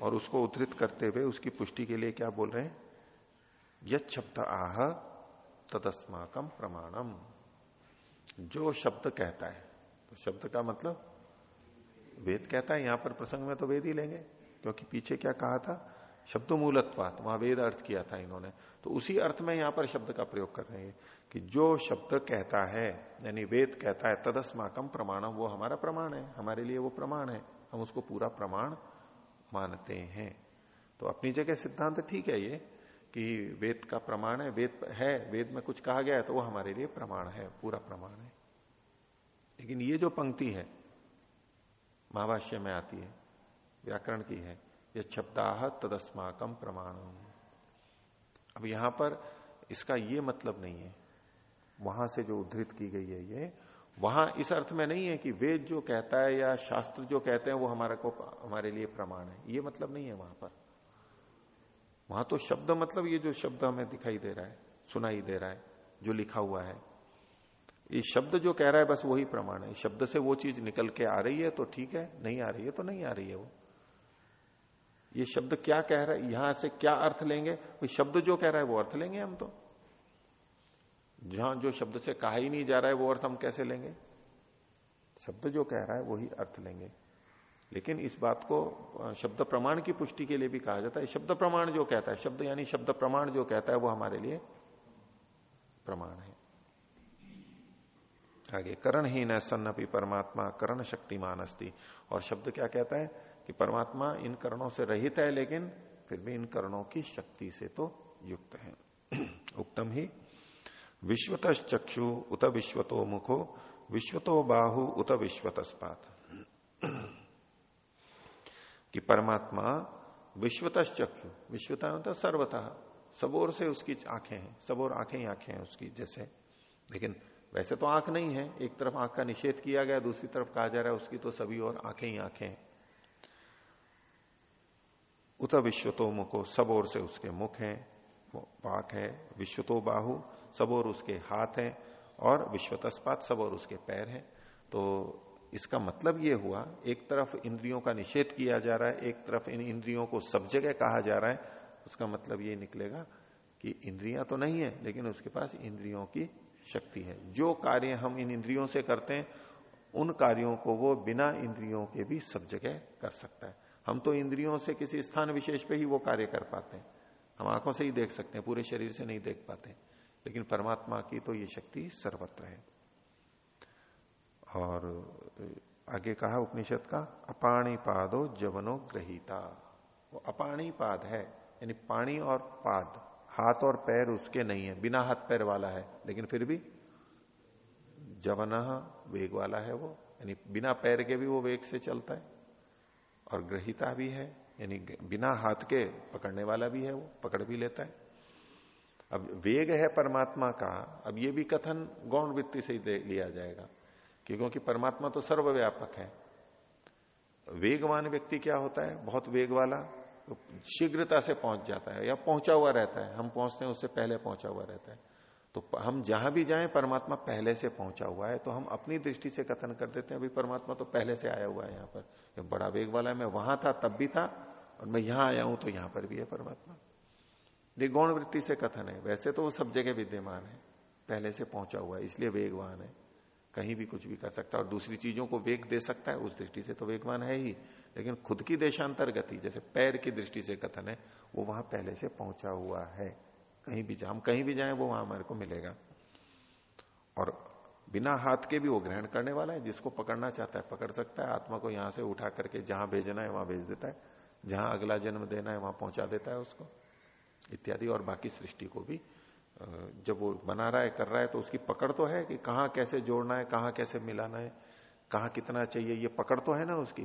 और उसको उद्धृत करते हुए उसकी पुष्टि के लिए क्या बोल रहे हैं? यद शब्द आह तदस्माकम प्रमाणम। जो शब्द कहता है तो शब्द का मतलब वेद कहता है। यहाँ पर प्रसंग में तो वेद ही लेंगे, क्योंकि पीछे क्या कहा था? शब्द मूलत्वात वहाँ वेद अर्थ किया था इन्होंने। तो उसी अर्थ में यहाँ पर शब्द का प्रयोग कर रहे हैं। कि जो शब्द कहता है, यानी वेद कहता है तदस्माकम प्रमाणम वो हमारा प्रमाण है, हमारे लिए वो प्रमाण है, हम उसको पूरा प्रमाण मानते हैं। तो अपनी जगह सिद्धांत ठीक है ये, कि वेद का प्रमाण है, वेद है, वेद में कुछ कहा गया है तो वो हमारे लिए प्रमाण है, पूरा प्रमाण है। लेकिन ये जो पंक्ति है, महाभाष्य में आती है, व्याकरण की है ये शब्दाह तदस्माकम प्रमाण। अब यहाँ पर इसका ये मतलब नहीं है वहाँ से जो उद्धृत की गई है ये, वहाँ इस अर्थ में नहीं है कि वेद जो कहता है या शास्त्र जो कहते हैं वो हमारे को, हमारे लिए प्रमाण है। ये मतलब नहीं है वहाँ पर। वहाँ तो शब्द मतलब ये जो शब्द हमें दिखाई दे रहा है, सुनाई दे रहा है, जो लिखा हुआ है। ये शब्द जो कह रहा है बस वही प्रमाण है। शब्द से वो चीज़ निकल के आ रही है तो ठीक है, नहीं आ रही है तो नहीं आ रही है वो। ये शब्द क्या कह रहा है, यहाँ से क्या अर्थ लेंगे? शब्द जो कह रहा है वो अर्थ लेंगे हम तो। जहाँ जो शब्द से कहा ही नहीं जा रहा है, वो अर्थ हम कैसे लेंगे? शब्द जो कह रहा है, वही अर्थ लेंगे। लेकिन इस बात को शब्द प्रमाण की पुष्टि के लिए भी कहा जाता है। शब्द प्रमाण जो कहता है, शब्द यानी शब्द प्रमाण जो कहता है, वो हमारे लिए प्रमाण है। आगे करण ही न सन्नपी परमात्मा, करण शक्तिमान अस्ति और शब्द क्या कहता है? कि परमात्मा इन करणों से रहित है, लेकिन फिर भी इन करणों की शक्ति से तो युक्त है। उत्तम ही विश्वत चक्षु उत विश्वतो मुखो, विश्वतो बाहु उत विश्वतस्पात कि परमात्मा विश्वत चक्षु विश्वता मतलब सर्वतः सबोर से उसकी आँखें हैं सबोर आँखें ही आँखें हैं उसकी, जैसे। लेकिन वैसे तो आँख नहीं है, एक तरफ़ आँख का निषेध किया गया, दूसरी तरफ़ कहा जा रहा है उसकी तो सभी और आँखें ही आँखें हैं। उत विश्वतो मुखो, सब ओर से उसके मुख हैं पाक है, विश्वतो बाहु सब और उसके हाथ हैं और विश्वतस्पात सब और उसके पैर हैं। तो इसका मतलब ये हुआ, एक तरफ़ इंद्रियों का निषेध किया जा रहा है, एक तरफ़ इन इंद्रियों को सब जगह कहा जा रहा है। उसका मतलब ये निकलेगा कि इंद्रियाँ तो नहीं है, लेकिन उसके पास इंद्रियों की शक्ति है। जो कार्य हम इन इंद्रियों से करते हैं, उन कार्यों को वो बिना इंद्रियों के भी सब जगह कर सकता है। हम तो इंद्रियों से किसी स्थान विशेष पे ही वो कार्य कर पाते हैं। हम आँखों से ही देख सकते हैं, पूरे शरीर से नहीं देख पाते। लेकिन परमात्मा की तो ये शक्ति सर्वत्र है। और आगे कहा उपनिषद का अपाणी पादो जवनो ग्रहिता। वो अपाणी पाद है, यानी पानी और पाद। हाथ और पैर उसके नहीं है, बिना हाथ पैर वाला है, लेकिन फिर भी जवन वेग वाला है वो, यानी बिना पैर के भी वो वेग से चलता है। और ग्रहिता भी है, यानी बिना हाथ के पकड़ने वाला भी है वो, पकड़ भी लेता है। अब वेग है परमात्मा का, अब ये भी कथन गौण वृत्ति से ही लिया जाएगा, क्योंकि परमात्मा तो सर्वव्यापक है। वेगवान व्यक्ति क्या होता है? बहुत वेग वाला तो शीघ्रता से पहुँच जाता है, या पहुँचा हुआ रहता है, हम पहुँचते हैं उससे पहले पहुँचा हुआ रहता है। तो हम जहाँ भी जाएँ, परमात्मा पहले से पहुँचा हुआ है तो हम अपनी दृष्टि से कथन कर देते हैं, अभी परमात्मा तो पहले से आया हुआ है यहाँ पर। बड़ा वेग वाला है, मैं वहाँ था, तब भी था, और मैं यहाँ आया हूँ तो यहाँ पर भी है परमात्मा। ये गौण वृत्ति से कथन है। वैसे तो वो सब जगह विद्यमान है। पहले से पहुँचा हुआ है, इसलिए वेगवान है। कहीं भी कुछ भी कर सकता है और दूसरी चीज़ों को वेग दे सकता है, उस दृष्टि से तो वेगवान है ही। लेकिन खुद की देशांतर गति जैसे पैर की दृष्टि से कथन है, वो वहाँ पहले से पहुँचा हुआ है। कहीं भी हम कहीं भी जाए, वो वहाँ हमारे को मिलेगा। और बिना हाथ के भी वो ग्रहण करने वाला है, जिसको पकड़ना चाहता है, पकड़ सकता है। आत्मा को यहाँ से उठा करके जहाँ भेजना है, वहाँ भेज देता है। जहाँ अगला जन्म देना है, वहाँ पहुँचा देता है उसको। इत्यादि और बाकी सृष्टि को भी जब वो बना रहा है, कर रहा है तो उसकी पकड़ तो है कि कहाँ कैसे जोड़ना है, कहाँ कैसे मिलाना है, कहाँ कितना चाहिए, ये पकड़ तो है ना उसकी,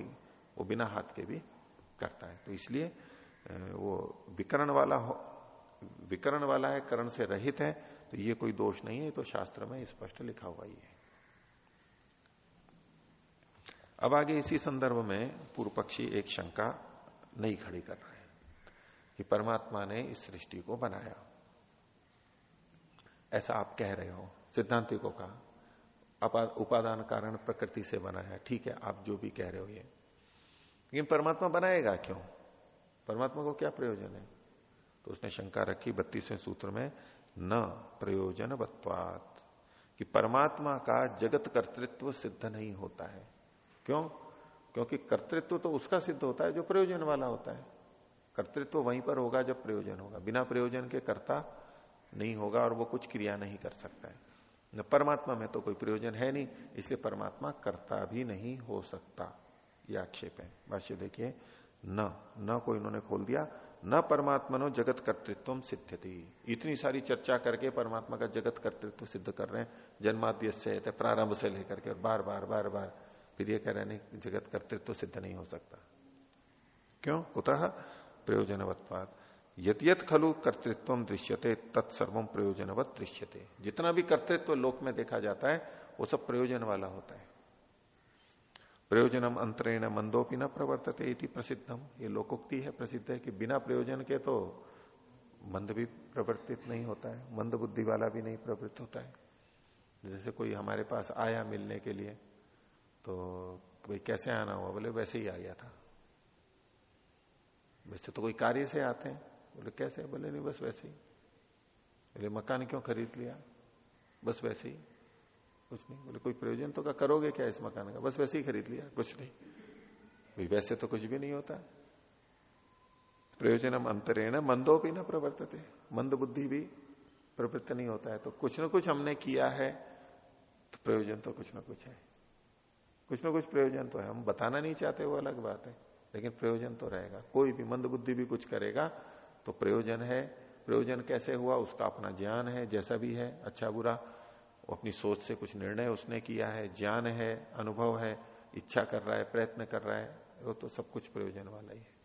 वो बिना हाथ के भी करता है। तो इसलिए वो विकरण वाला हो, विकरण वाला है, करण से रहित है तो ये कोई दोष नहीं है तो शास्त्र में स्पष्ट लिखा हुआ ही है। अब आगे इसी संदर्भ में पूर्व पक्षी एक शंका नहीं खड़ी कर रहा है। कि परमात्मा ने इस सृष्टि को बनाया। ऐसा आप कह रहे हो सिद्धांतिकों का उपादान कारण प्रकृति से बनाया, ठीक है, आप जो भी कह रहे हो ये। लेकिन परमात्मा बनाएगा क्यों? परमात्मा को क्या प्रयोजन है? तो उसने शंका रखी बत्तीसवें सूत्र में, न प्रयोजन बत्वात कि परमात्मा का जगत कर्तृत्व सिद्ध नहीं होता है। क्यों? क्योंकि कर्तृत्व तो उसका सिद्ध होता है, जो प्रयोजन वाला होता है। कर्तृत्व तो वहीं पर होगा जब प्रयोजन होगा। बिना प्रयोजन के कर्ता नहीं होगा और वो कुछ क्रिया नहीं कर सकता है। न परमात्मा में तो कोई प्रयोजन है नहीं, इसलिए परमात्मा कर्ता भी नहीं हो सकता। यह आक्षेप है। भाष्य देखिए, न न को इन्होंने खोल दिया। न परमात्मा नो जगत कर्तृत्व सिद्ध थी इतनी सारी चर्चा करके परमात्मा का जगत कर्तृत्व सिद्ध कर रहे हैं। जन्माद्य से प्रारंभ से लेकर के और बार बार बार बार। फिर ये कह रहे हैं जगत कर्तृत्व सिद्ध नहीं हो सकता। क्यों? कुतः प्रयोजनवत्वाद यत खलु कर्तृत्व दृश्यते तत्सर्व प्रयोजनवत दृश्यते। जितना भी कर्तृत्व लोक में देखा जाता है, वो सब प्रयोजन वाला होता है। प्रयोजनम अंतरेण मंदोपी न प्रवर्तते इति प्रसिद्धम। ये लोकोक्ति है, प्रसिद्ध है कि बिना प्रयोजन के तो मंद भी प्रवर्तित नहीं होता है, मंद बुद्धि वाला भी नहीं प्रवृत्त होता है। जैसे कोई हमारे पास आया मिलने के लिए तो भाई कैसे आना हुआ? बोले, वैसे ही आ गया था। वैसे तो कोई कार्य से आते हैं। बोले, कैसे? बोले, नहीं, बस वैसे ही। बोले, मकान क्यों खरीद लिया? बस वैसे ही। कुछ नहीं। बोले, कोई प्रयोजन तो का करोगे क्या इस मकान का? बस वैसे ही खरीद लिया, कुछ नहीं। भाई, वैसे तो कुछ भी नहीं होता। प्रयोजनम अंतरेण मंदो भी ना प्रवर्तते। मंद बुद्धि भी प्रवृत्त नहीं होता है। तो कुछ ना कुछ हमने किया है तो प्रयोजन तो कुछ ना कुछ है। कुछ ना कुछ प्रयोजन तो है। हम बताना नहीं चाहते, वो अलग बात है। लेकिन प्रयोजन तो रहेगा। कोई भी मंद बुद्धि भी कुछ करेगा तो प्रयोजन है। प्रयोजन कैसे हुआ? उसका अपना ज्ञान है, जैसा भी है अच्छा बुरा। वो अपनी सोच से कुछ निर्णय उसने किया है। ज्ञान है, अनुभव है, इच्छा कर रहा है, प्रयत्न कर रहा है, वो तो सब कुछ प्रयोजन वाला ही है।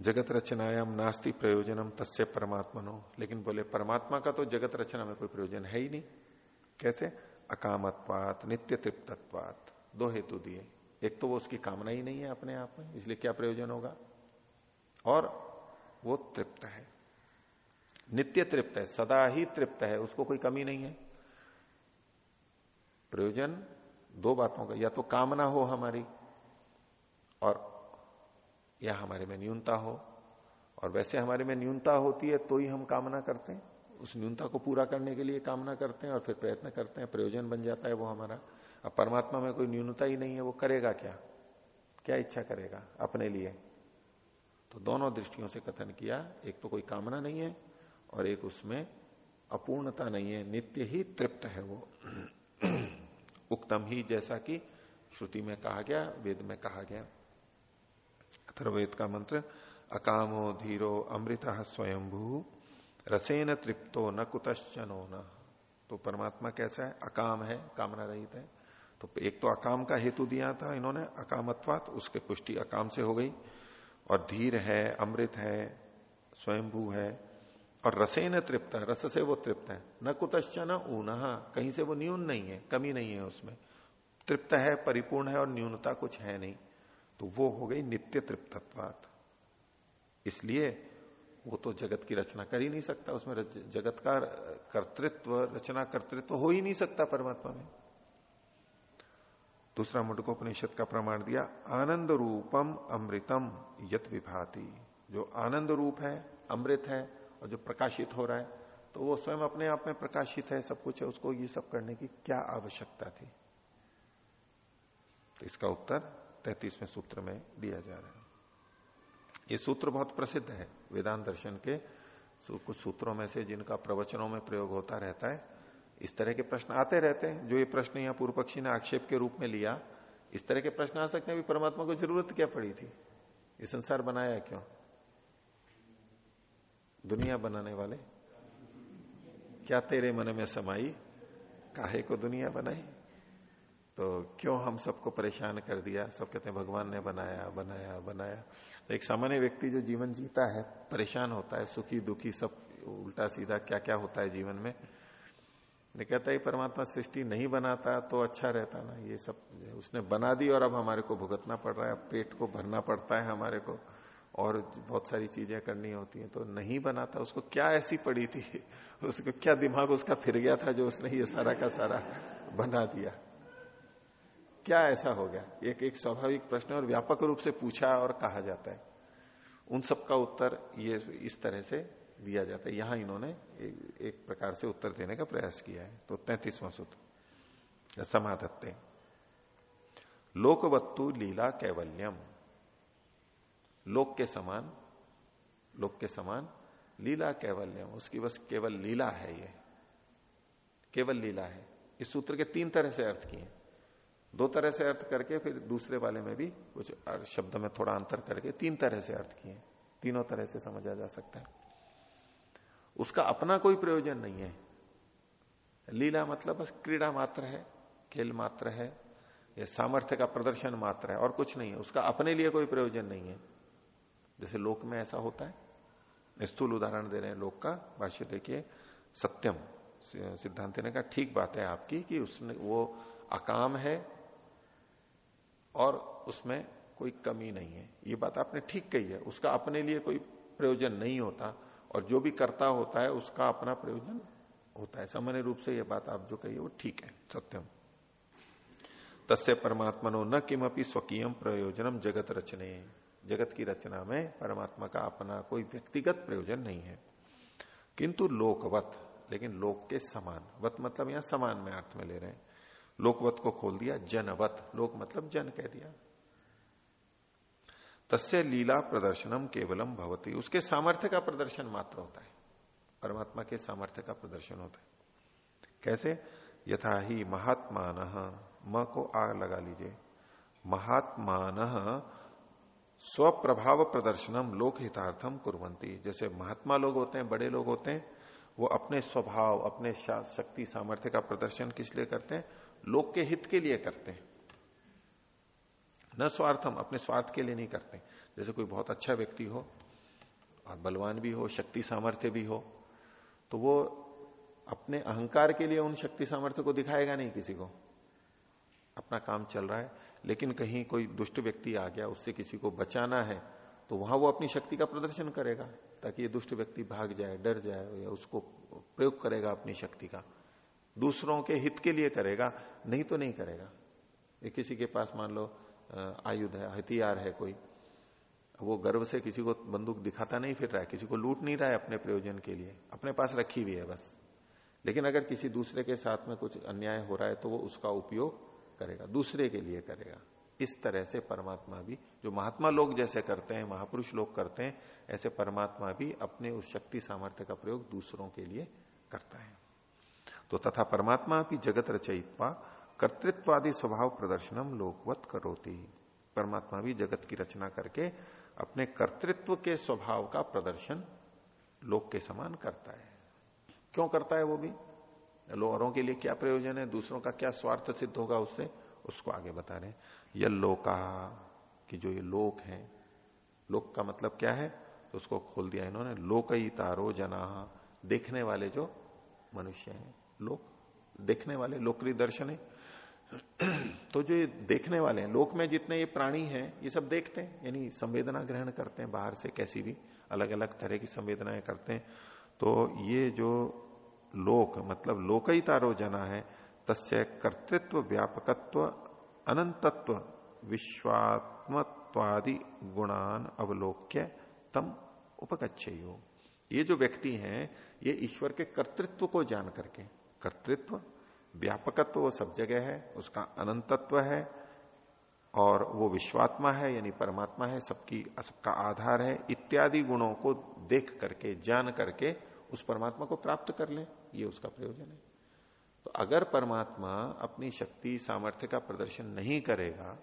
जगत रचनायाम नास्ति प्रयोजनम तस्य परमात्मनो। लेकिन बोले, परमात्मा का तो जगत रचना में कोई प्रयोजन है ही नहीं। कैसे? अकामत्वात, नित्य तृप्तत्वात। दो हेतु दिए। एक तो वो उसकी कामना ही नहीं है अपने आप में, इसलिए क्या प्रयोजन होगा? और वो तृप्त है। नित्य तृप्त है, सदा ही तृप्त है, उसको कोई कमी नहीं है। प्रयोजन दो बातों का, या तो कामना हो हमारी, और या हमारे में न्यूनता हो। और वैसे हमारे में न्यूनता होती है तो ही हम कामना करते हैं। उस न्यूनता को पूरा करने के लिए कामना करते हैं और फिर प्रयत्न करते हैं, प्रयोजन बन जाता है वो हमारा। अब परमात्मा में कोई न्यूनता ही नहीं है, वो करेगा क्या? क्या इच्छा करेगा अपने लिए? तो दोनों दृष्टियों से कथन किया, एक तो कोई कामना नहीं है और एक उसमें अपूर्णता नहीं है, नित्य ही तृप्त है वो। उक्तम ही जैसा कि श्रुति में कहा गया, वेद में कहा गया। अथर्वेद का मंत्र, अकामो धीरो अमृत स्वयंभू, रसेन तृप्तो न कुतश्चनो न तो परमात्मा कैसा है? अकाम है, कामना रहित है। तो एक तो अकाम का हेतु दिया था इन्होंने, अकामत्वात, उसके पुष्टि अकाम से हो गई। और धीर है, अमृत है, स्वयंभू है, और रसे न तृप्त है, रस से वो तृप्त है। न कुतश्च न ऊन, कहीं से वो न्यून नहीं है, कमी नहीं है उसमें। तृप्त है, परिपूर्ण है और न्यूनता कुछ है नहीं। तो वो हो गई नित्य तृप्तत्वात। इसलिए वो तो जगत की रचना कर ही नहीं सकता, उसमें जगत का, कर्तृत्व, रचना कर्तृत्व हो ही नहीं सकता परमात्मा में। दूसरा मुंडकोपनिषद का प्रमाण दिया आनंद रूपम अमृतम, यत विभाति। जो आनंद रूप है, अमृत है, और जो प्रकाशित हो रहा है तो वो स्वयं अपने आप में प्रकाशित है, सब कुछ है, उसको ये सब करने की क्या आवश्यकता थी? तो इसका उत्तर तैतीसवें सूत्र में दिया जा रहा है। ये सूत्र बहुत प्रसिद्ध है, वेदांत दर्शन के कुछ सूत्रों में से जिनका प्रवचनों में प्रयोग होता रहता है इस तरह के प्रश्न आते रहते हैं। जो ये प्रश्न यहाँ पूर्व पक्षी ने आक्षेप के रूप में लिया, इस तरह के प्रश्न आ सकते हैं परमात्मा को ज़रूरत क्या पड़ी थी? ये संसार बनाया क्यों? दुनिया बनाने वाले? क्या तेरे मन में समाई? काहे को दुनिया बनाई? तो क्यों हम सबको परेशान कर दिया? सब कहते हैं, भगवान ने बनाया बनाया बनाया। तो एक सामान्य व्यक्ति जो जीवन जीता है, परेशान होता है, सुखी दुखी सब उल्टा सीधा क्या क्या होता है जीवन में? कहता है परमात्मा सृष्टि नहीं बनाता तो अच्छा रहता ना। ये सब उसने बना दी और अब हमारे को भुगतना पड़ रहा है। अब पेट को भरना पड़ता है हमारे को और बहुत सारी चीज़ें करनी होती हैं तो नहीं बनाता। उसको क्या ऐसी पड़ी थी? उसको क्या दिमाग उसका फिर गया था जो उसने ये सारा का सारा बना दिया? क्या ऐसा हो गया? एक एक स्वाभाविक प्रश्न और व्यापक रूप से पूछा और कहा जाता है। उन सबका उत्तर ये इस तरह से दिया जाता है। यहाँ इन्होंने एक, एक प्रकार से उत्तर देने का प्रयास किया है। तो तैतीसवां सूत्र समाधत्ते। लोकवत्तु लीला कैवल्यम। लोक के समान लोक के समान लीला कैवल्यम। उसकी बस केवल लीला है ये। केवल लीला है। इस सूत्र के तीन तरह से अर्थ किए दो तरह से अर्थ करके फिर दूसरे वाले में भी कुछ शब्द में थोड़ा अंतर करके तीन तरह से अर्थ किए तीनों तरह से समझा जा सकता है। उसका अपना कोई प्रयोजन नहीं है। लीला मतलब बस क्रीड़ा मात्र है, खेल मात्र है, या सामर्थ्य का प्रदर्शन मात्र है, और कुछ नहीं है। उसका अपने लिए कोई प्रयोजन नहीं है। जैसे लोक में ऐसा होता है, स्थूल उदाहरण दे रहे हैं लोक का भाष्य, देखिए, सत्यम। सिद्धांत ने कहा, ठीक बात है आपकी कि उसने, वो अकाम है और उसमें कोई कमी नहीं है। ये बात आपने ठीक कही है। उसका अपने लिए कोई प्रयोजन नहीं होता। और जो भी करता होता है, उसका अपना प्रयोजन होता है। सामान्य रूप से यह बात आप जो कहिए, वो ठीक है, सत्यम। तस्य परमात्मनो न किमपि स्वकीय प्रयोजनम जगत रचने। जगत की रचना में परमात्मा का अपना कोई व्यक्तिगत प्रयोजन नहीं है। किंतु लोकवत, लेकिन लोक के समान। वत मतलब यहाँ समान में अर्थ में ले रहे हैं। लोकवत को खोल दिया, जनवत। लोक मतलब जन कह दिया। तस्य लीला प्रदर्शनम केवलम भवती। उसके सामर्थ्य का प्रदर्शन मात्र होता है। परमात्मा के सामर्थ्य का प्रदर्शन होता है। कैसे? यथा ही महात्मान, म को आग लगा लीजिए। महात्मान स्वप्रभाव प्रदर्शनम लोक हितार्थम कुरंती जैसे महात्मा लोग होते हैं, बड़े लोग होते हैं, वो अपने स्वभाव, अपने शक्ति, सामर्थ्य का प्रदर्शन किस लिए करते हैं? लोक के हित के लिए करते हैं। न स्वार्थम अपने स्वार्थ के लिए नहीं करते। जैसे कोई बहुत अच्छा व्यक्ति हो और बलवान भी हो, शक्ति सामर्थ्य भी हो तो वो अपने अहंकार के लिए उन शक्ति सामर्थ्य को दिखाएगा नहीं किसी को। अपना काम चल रहा है, लेकिन कहीं कोई दुष्ट व्यक्ति आ गया, उससे किसी को बचाना है तो वहाँ वो अपनी शक्ति का प्रदर्शन करेगा, ताकि ये दुष्ट व्यक्ति भाग जाए, डर जाए, या उसको प्रयोग करेगा अपनी शक्ति का। दूसरों के हित के लिए करेगा, नहीं तो नहीं करेगा। ये किसी के पास मान लो आयुध है, हथियार है कोई, वो गर्व से किसी को बंदूक दिखाता नहीं फिर रहा है, किसी को लूट नहीं रहा है अपने प्रयोजन के लिए, अपने पास रखी हुई है बस। लेकिन अगर किसी दूसरे के साथ में कुछ अन्याय हो रहा है तो वो उसका उपयोग करेगा, दूसरे के लिए करेगा। इस तरह से परमात्मा भी, जो महात्मा लोग जैसे करते हैं, महापुरुष लोग करते हैं, ऐसे परमात्मा भी अपने उस शक्ति सामर्थ्य का प्रयोग दूसरों के लिए करता है। तो तथा परमात्मा की जगत रचयित्वा कर्तृत्वादि स्वभाव प्रदर्शनम लोकवत करोती। परमात्मा भी जगत की रचना करके अपने कर्तृत्व के स्वभाव का प्रदर्शन लोक के समान करता है। क्यों करता है वो भी? औरों के लिए क्या प्रयोजन है? दूसरों का क्या स्वार्थ सिद्ध होगा उससे? उसको आगे बता रहे यह लोका, कि जो ये लोक है, लोक का मतलब क्या है? तो उसको खोल दिया इन्होंने लोक ही तारो जना, देखने वाले जो मनुष्य हैं, लोक, देखने वाले लोकरी दर्शन है। तो जो ये देखने वाले हैं, लोक में जितने ये प्राणी हैं, ये सब देखते हैं? यानी संवेदना ग्रहण करते हैं बाहर से कैसी भी अलग अलग तरह की संवेदनाएँ करते हैं। तो ये जो लोक मतलब लोक ही तारो जना है, तस्य कर्तृत्व व्यापकत्व, अनंतत्व, विश्वात्मत्वादि गुणान अवलोक्य तम उपकच्छ ये जो व्यक्ति हैं, ये ईश्वर के कर्तृत्व को जान करके, कर्तृत्व व्यापकत्व, वो सब जगह है, उसका अनंतत्व है, और वो विश्वात्मा है, यानी परमात्मा है, सबकी, सबका आधार है, इत्यादि गुणों को देख करके, जान करके, उस परमात्मा को प्राप्त कर ले, ये उसका प्रयोजन है। तो अगर परमात्मा अपनी शक्ति, सामर्थ्य का प्रदर्शन नहीं करेगा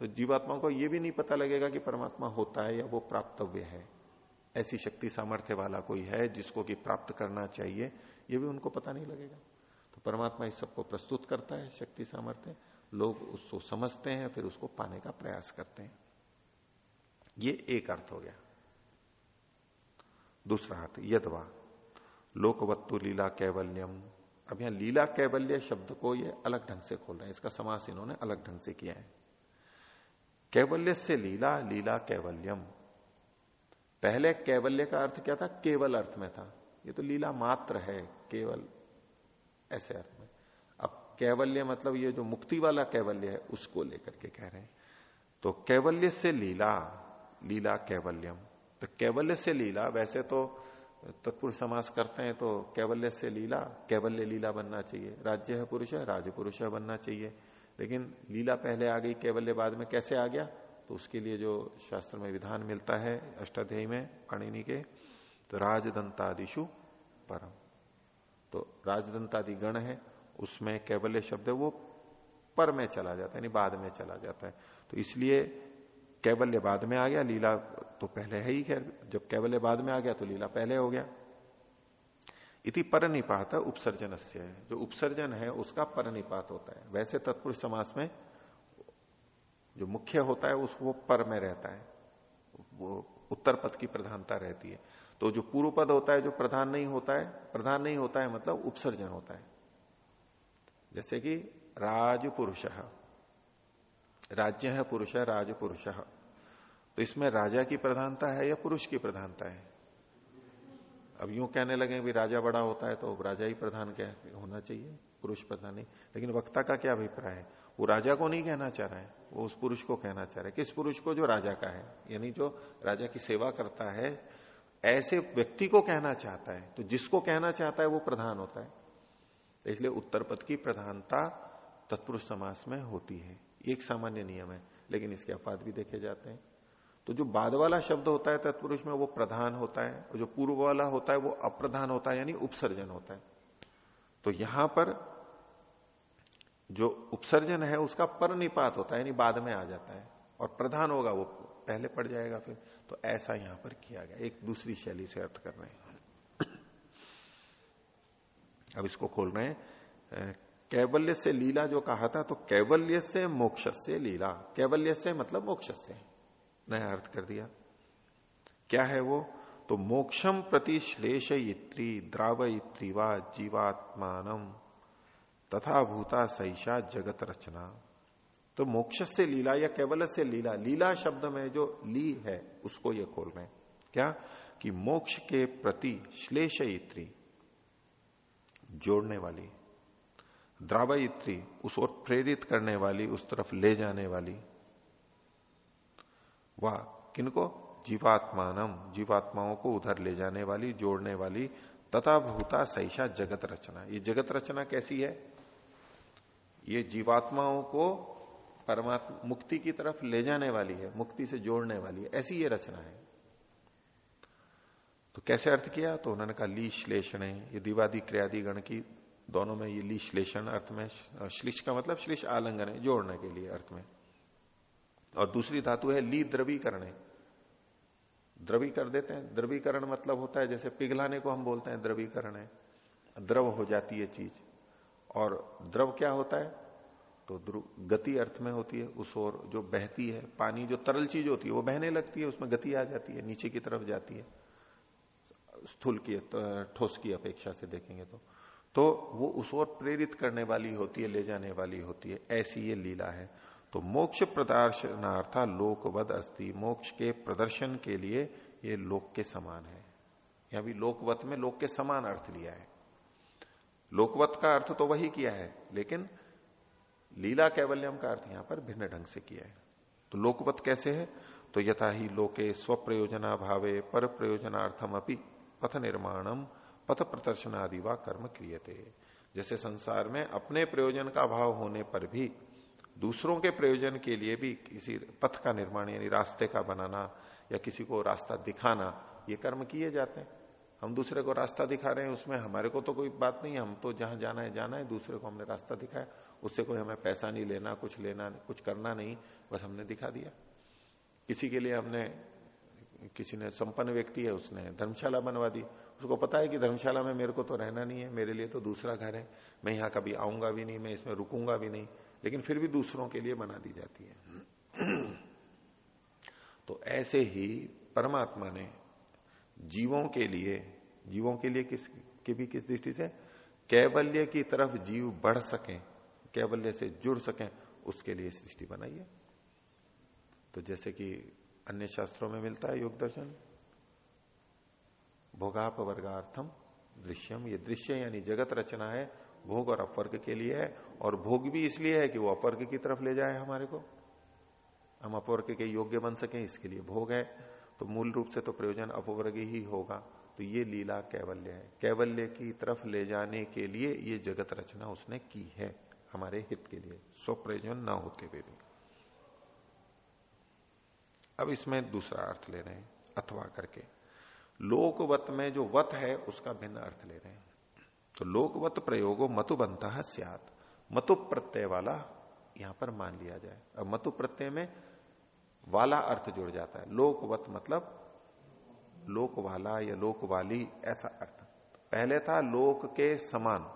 तो जीवात्मा को यह भी नहीं पता लगेगा कि परमात्मा होता है या वो प्राप्तव्य है। ऐसी शक्ति सामर्थ्य वाला कोई है जिसको कि प्राप्त करना चाहिए यह भी उनको पता नहीं लगेगा। तो परमात्मा इस सबको प्रस्तुत करता है, शक्ति सामर्थ्य। लोग उसको समझते हैं, फिर उसको पाने का प्रयास करते हैं। ये एक अर्थ हो गया। दूसरा अर्थ, यदवा। लोकवत्तु लीला कैवल्यम। अब यहाँ लीला कैवल्य शब्द को ये अलग ढंग से खोल रहे हैं। इसका समास इन्होंने अलग ढंग से किया है। कैवल्य से लीला लीला कैवल्यम। पहले कैवल्य का अर्थ क्या था? केवल अर्थ में था। ये तो लीला मात्र है, केवल ऐसे अर्थ में। अब कैवल्य मतलब ये जो मुक्ति वाला कैवल्य है, उसको लेकर के कह रहे हैं। तो कैवल्य से लीला लीला कैवल्यम। तो कैवल्य से लीला, वैसे तो तत्पुरुष समास करते हैं तो कैवल्य से लीला, कैवल्य लीला बनना चाहिए। राज्य है पुरुष है राज पुरुष है बनना चाहिए। लेकिन लीला पहले आ गई, कैवल्य बाद में कैसे आ गया? तो उसके लिए जो शास्त्र में विधान मिलता है, अष्टाध्यायी में कणिनी के तो राजदंतादिशु परम। तो राजदंतादि गण है, उसमें कैवल्य शब्द है, वो पर में चला जाता है, यानी बाद में चला जाता है। तो इसलिए कैवल्य बाद में आ गया, लीला तो पहले है ही, खैर, जब कैवल्य बाद में आ गया तो लीला पहले हो गया। इति पर निपात उपसर्जन से जो उपसर्जन है, उसका पर निपात होता है। वैसे तत्पुरुष समास में जो मुख्य होता है, उस वो पर में रहता है। वो उत्तर पद की प्रधानता रहती है। तो जो पूर्व पद होता है, जो प्रधान नहीं होता है, प्रधान नहीं होता है मतलब उपसर्जन होता है। जैसे कि राज पुरुष राज्य है पुरुष है राज पुरुष तो इसमें राजा की प्रधानता है या पुरुष की प्रधानता है? अब यूँ कहने लगे भी राजा बड़ा होता है तो राजा ही प्रधान क्या होना चाहिए, पुरुष प्रधान नहीं। लेकिन वक्ता का क्या अभिप्राय है? वो राजा को नहीं कहना चाह रहा है, वो उस पुरुष को कहना चाह रहा है। किस पुरुष को? जो राजा का है। यानी जो राजा की सेवा करता है ऐसे व्यक्ति को कहना चाहता है तो जिसको कहना चाहता है वो प्रधान होता है। इसलिए उत्तर पद की प्रधानता तत्पुरुष समास में होती है। एक सामान्य नियम है, लेकिन इसके अपवाद भी देखे जाते हैं। तो जो बाद वाला शब्द होता है तत्पुरुष में, वो प्रधान होता है, और जो पूर्व वाला होता है, वो अप्रधान होता है, यानी उपसर्जन होता है। तो यहाँ पर जो उपसर्जन है, उसका परनिपात होता है, यानी बाद में आ जाता है, और प्रधान होगा वो पहले पड़ जाएगा फिर। तो ऐसा यहाँ पर किया गया। एक दूसरी शैली से अर्थ कर रहे हैं। अब इसको खोल रहे कैवल्य से लीला जो कहा था तो कैवल्य से मोक्ष से लीला। कैवल्य से मतलब मोक्ष से नया अर्थ कर दिया। क्या है वो? तो मोक्षम प्रति श्लेष इत्री द्रावयित्री व जीवात्मान, तथा भूता सैषा जगत रचना। तो मोक्ष से लीला या केवल से लीला लीला शब्द में जो ली है, उसको ये खोल रहे क्या? कि मोक्ष के प्रति श्लेष इत्री जोड़ने वाली द्रावयित्री उस ओर प्रेरित करने वाली, उस तरफ़ ले जाने वाली वह किनको? जीवात्मानम, जीवात्माओं को उधर ले जाने वाली, जोड़ने वाली तथा भूता सैषा जगत रचना। ये जगत रचना कैसी है? ये जीवात्माओं को परमात्मा मुक्ति की तरफ़ ले जाने वाली है, मुक्ति से जोड़ने वाली है। ऐसी ये रचना है। तो कैसे अर्थ किया? तो उन्होंने कहा ली श्लेषण ये दिवादी क्रियादि गण की दोनों में ये ली श्लेषण अर्थ में श्लिष का मतलब श्लिष आलंगन है, जोड़ने के लिए अर्थ में। और दूसरी धातु है ली द्रवीकरण। द्रवी कर देते हैं। द्रवीकरण मतलब होता है, जैसे पिघलाने को हम बोलते हैं द्रवीकरण है। द्रव हो जाती है चीज़। और द्रव क्या होता है? तो गति अर्थ में होती है, उस ओर जो बहती है, पानी जो तरल चीज़ होती है, वो बहने लगती है, उसमें गति आ जाती है, नीचे की तरफ़ जाती है। स्थूल की ठोस की अपेक्षा से देखेंगे तो। तो वो उस ओर प्रेरित करने वाली होती है, ले जाने वाली होती है, ऐसी ये लीला है। तो मोक्ष प्रदर्शनार्था लोकवद अस्थि मोक्ष के प्रदर्शन के लिए ये लोक के समान है। यहाँ भी लोकवत में लोक के समान अर्थ लिया है। लोकवत का अर्थ तो वही किया है, लेकिन लीला कैवल्यम का अर्थ यहाँ पर भिन्न ढंग से किया है। तो लोकवत कैसे है? तो यथा ही लोके स्व प्रयोजना भावे पर प्रयोजनार्थम अपनी पथ निर्माणम, पथ प्रदर्शन आदि व कर्म क्रियते। जैसे संसार में अपने प्रयोजन का अभाव होने पर भी, दूसरों के प्रयोजन के लिए भी किसी पथ का निर्माण, यानी रास्ते का बनाना या किसी को रास्ता दिखाना, ये कर्म किए जाते हैं। हम दूसरे को रास्ता दिखा रहे हैं, उसमें हमारे को तो कोई बात नहीं है हम तो जहाँ जाना है जाना है, दूसरे को हमने रास्ता दिखाया, उससे कोई हमें पैसा नहीं लेना, कुछ लेना, कुछ करना नहीं, बस हमने दिखा दिया। किसी के लिए हमने, किसी ने संपन्न व्यक्ति है, उसने धर्मशाला बनवा दी, उसको पता है कि धर्मशाला में मेरे को तो रहना नहीं है, मेरे लिए तो दूसरा घर है, मैं यहाँ कभी आऊँगा भी नहीं, मैं इसमें रुकूँगा भी नहीं, लेकिन फिर भी दूसरों के लिए बना दी जाती है। तो ऐसे ही परमात्मा ने जीवों के लिए, जीवों के लिए किस, के भी किस दृष्टि से? कैवल्य की तरफ़ जीव बढ़ सकें, कैवल्य से जुड़ सकें, उसके लिए सृष्टि बनाई है तो जैसे कि अन्य शास्त्रों में मिलता है योग दर्शन। भोगाप वर्गार्थम दृश्यम, ये दृश्य यानी जगत रचना है, भोग और अपवर्ग के लिए है, और भोग भी इसलिए है कि वो अपवर्ग की तरफ़ ले जाए हमारे को। हम अपवर्ग के योग्य बन सके, इसके लिए भोग है। तो मूल रूप से तो प्रयोजन अपवर्ग ही होगा। तो ये लीला कैवल्य है। कैवल्य की तरफ़ ले जाने के लिए ये जगत रचना उसने की है हमारे हित के लिए। स्व प्रयोजन न होते हुए भी। अब इसमें दूसरा अर्थ ले रहे हैं, अथवा करके। लोकवत में जो वत है, उसका भिन्न अर्थ ले रहे हैं। तो लोकवत प्रयोगो मतु बनता है सियात। मतु प्रत्यय वाला यहाँ पर मान लिया जाए। अब मतु प्रत्यय में वाला अर्थ जुड़ जाता है। लोकवत मतलब लोक वाला या लोक वाली ऐसा अर्थ। पहले था लोक के समान।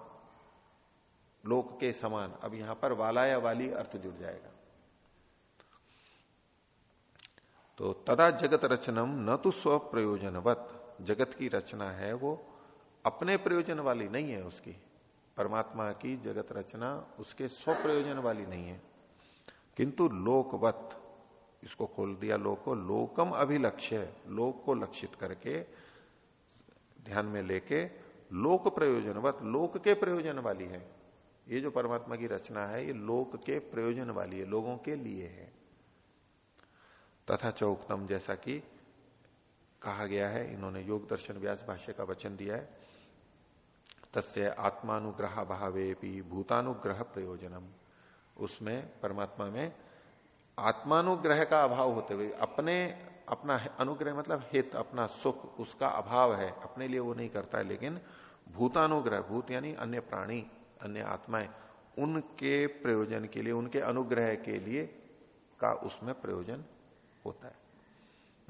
लोक के समान। अब यहाँ पर वाला या वाली अर्थ जुड़ जाएगा। तो तदा जगत रचनम न तो स्व प्रयोजनवत जगत की रचना है वो अपने प्रयोजन वाली नहीं है उसकी। परमात्मा की जगत रचना उसके स्व प्रयोजन वाली नहीं है। किंतु लोकवत। इसको खोल दिया लोक को। लोकम अभिलक्ष्य, लोक को लक्षित करके, ध्यान में लेके, लोक प्रयोजनवत, लोक के प्रयोजन वाली है। ये जो परमात्मा की रचना है, ये लोक के प्रयोजन वाली है, लोगों के लिए है। तथा चौकतम जैसा कि कहा गया है, इन्होंने योग दर्शन व्यास भाष्य का वचन दिया है। तस्य आत्मानुग्रह भावे भी भूतानुग्रह प्रयोजनम। उसमें, परमात्मा में आत्मानुग्रह का अभाव होते हुए, अपने, अपना अनुग्रह मतलब हित, अपना सुख, उसका अभाव है, अपने लिए वो नहीं करता है, लेकिन भूतानुग्रह, भूत यानी अन्य प्राणी, अन्य आत्माएँ, उनके प्रयोजन के लिए, उनके अनुग्रह के लिए का उसमें प्रयोजन होता है।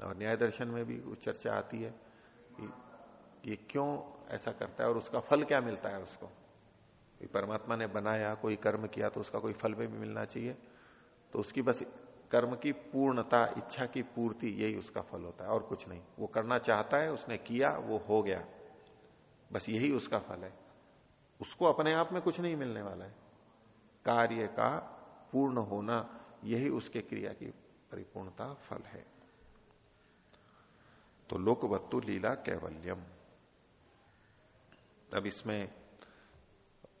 और न्याय दर्शन में भी चर्चा आती है कि ये क्यों ऐसा करता है और उसका फल क्या मिलता है उसको? परमात्मा ने बनाया, कोई कर्म किया तो उसका कोई फल भी मिलना चाहिए। तो उसकी बस कर्म की पूर्णता, इच्छा की पूर्ति, यही उसका फल होता है, और कुछ नहीं। वो करना चाहता है, उसने किया, वो हो गया। बस यही उसका फल है। उसको अपने आप में कुछ नहीं मिलने वाला है। कार्य का पूर्ण होना, यही उसके क्रिया की परिपूर्णता, फल है। तो लोकवत्तु लीला कैवल्यम। अब इसमें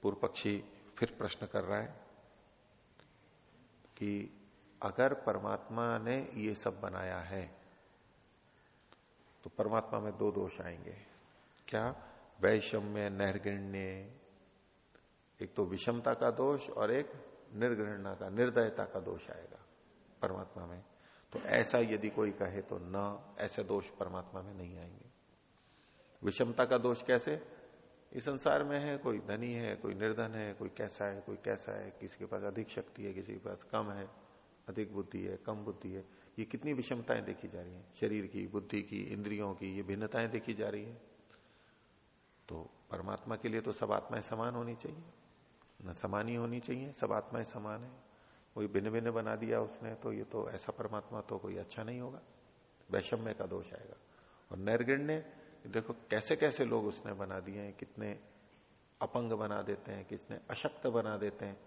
पूर्व पक्षी फिर प्रश्न कर रहा है कि अगर परमात्मा ने ये सब बनाया है तो परमात्मा में दो दोष आएँगे। क्या? वैषम्य नैर्गण्य एक तो विषमता का दोष और एक निर्ग्रहणा का, निर्दयता का दोष आएगा परमात्मा में। तो ऐसा यदि कोई कहे तो न, ऐसे दोष परमात्मा में नहीं आएँगे। विषमता का दोष कैसे? इस संसार में है, कोई धनी है, कोई निर्धन है, कोई कैसा है, कोई कैसा है किसी के पास अधिक शक्ति है किसी के पास कम है, अधिक बुद्धि है, कम बुद्धि है, ये कितनी विषमताएँ देखी जा रही हैं? शरीर की, बुद्धि की, इंद्रियों की, ये भिन्नताएँ देखी जा रही है? तो परमात्मा के लिए तो सब आत्माएँ समान होनी चाहिए। न समान ही होनी चाहिए, सब आत्माएँ समान है। कोई भिन्न भिन्न बना दिया उसने तो ये तो ऐसा परमात्मा तो कोई अच्छा नहीं होगा। वैषम्य का दोष आएगा। और नैर्गण्य देखो, कैसे कैसे लोग उसने बना दिए हैं, कितने अपंग बना देते हैं, कितने अशक्त बना देते हैं।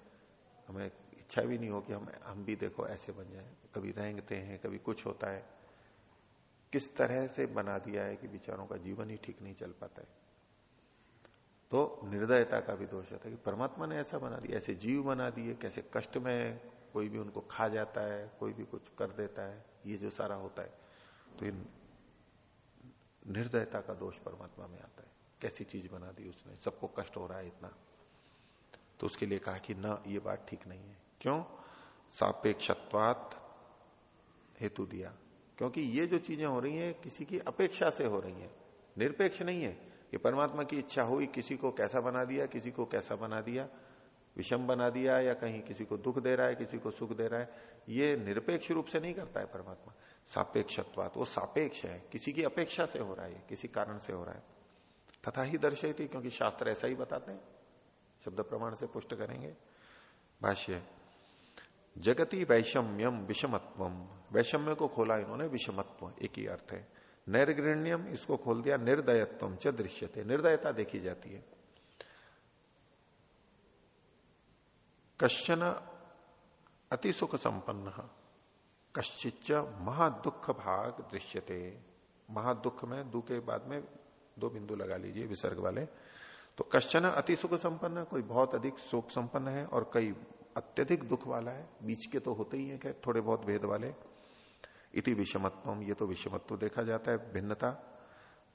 हमें इच्छा भी नहीं हो कि हम हम भी देखो, ऐसे बन जाए। कभी रेंगते हैं, कभी कुछ होता है। किस तरह से बना दिया है कि विचारों का जीवन ही ठीक नहीं चल पाता है। तो निर्दयता का भी दोष होता है कि परमात्मा ने ऐसा बना दिया, ऐसे जीव बना दिए, कैसे कष्ट में कोई भी उनको खा जाता है, कोई भी कुछ कर देता है, ये जो सारा होता है। तो ये निर्दयता का दोष परमात्मा में आता है। कैसी चीज़ बना दी उसने? सबको कष्ट हो रहा है इतना। तो उसके लिए कहा कि ना, ये बात ठीक नहीं है। क्यों? सापेक्षत्वात हेतु दिया। क्योंकि ये जो चीज़ें हो रही हैं, किसी की अपेक्षा से हो रही हैं। निरपेक्ष नहीं है कि परमात्मा की इच्छा हुई, किसी को कैसा बना दिया, किसी को कैसा बना दिया, विषम बना दिया या कहीं किसी को दुख दे रहा है, किसी को सुख दे रहा है। ये निरपेक्ष रूप से नहीं करता है परमात्मा। सापेक्षत्वात। वो सापेक्ष है। किसी की अपेक्षा से हो रहा है किसी कारण से हो रहा है। तथा ही दर्शयती, क्योंकि शास्त्र ऐसा ही बताते हैं। शब्द प्रमाण से पुष्ट करेंगे। भाष्य, जगति वैषम्यम विषमत्व। वैषम्य को खोला इन्होंने, विषमत्व, एक ही अर्थ है। नैर्गृण्यम इसको खोल दिया, निर्दयत्व च दृश्यते। निर्दयता देखी जाती है। कश्चन अति सुख संपन्न कश्चिच महादुख भाग दृश्यते। महादुख में दु के बाद में दो बिंदु लगा लीजिए विसर्ग वाले। तो कश्चन अति सुख संपन्न कोई बहुत अधिक सुख संपन्न है और कई अत्यधिक दुख वाला है। बीच के तो होते ही है क्या थोड़े बहुत भेद वाले। इति विषमत्व ये तो विषमत्व देखा जाता है, भिन्नता।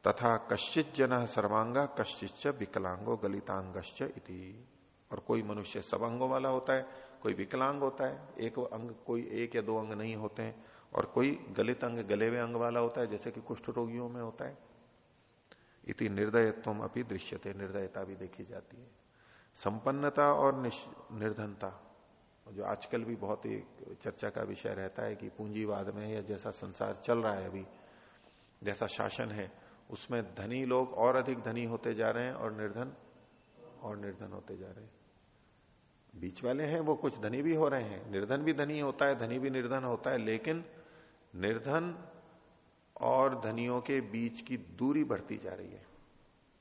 तथा कश्चित जन सर्वांगा कश्चित विकलांगो गलितांगश्च इति। और कोई मनुष्य सब अंगों वाला होता है, कोई विकलांग होता है, एक अंग, कोई एक या दो अंग नहीं होते हैं, और कोई गलित अंग गले हुए अंग वाला होता है, जैसे कि कुष्ठ रोगियों में होता है। इति निर्दयत्व अपनी दृश्यते, निर्दयता भी देखी जाती है। संपन्नता और निर्धनता, जो आजकल भी बहुत ही चर्चा का विषय रहता है कि पूंजीवाद में या जैसा संसार चल रहा है अभी, जैसा शासन है, उसमें धनी लोग और अधिक धनी होते जा रहे हैं और निर्धन और निर्धन होते जा रहे हैं। बीच वाले हैं, वो कुछ धनी भी हो रहे हैं। निर्धन भी धनी होता है, धनी भी निर्धन होता है, लेकिन निर्धन और धनियों के बीच की दूरी बढ़ती जा रही है।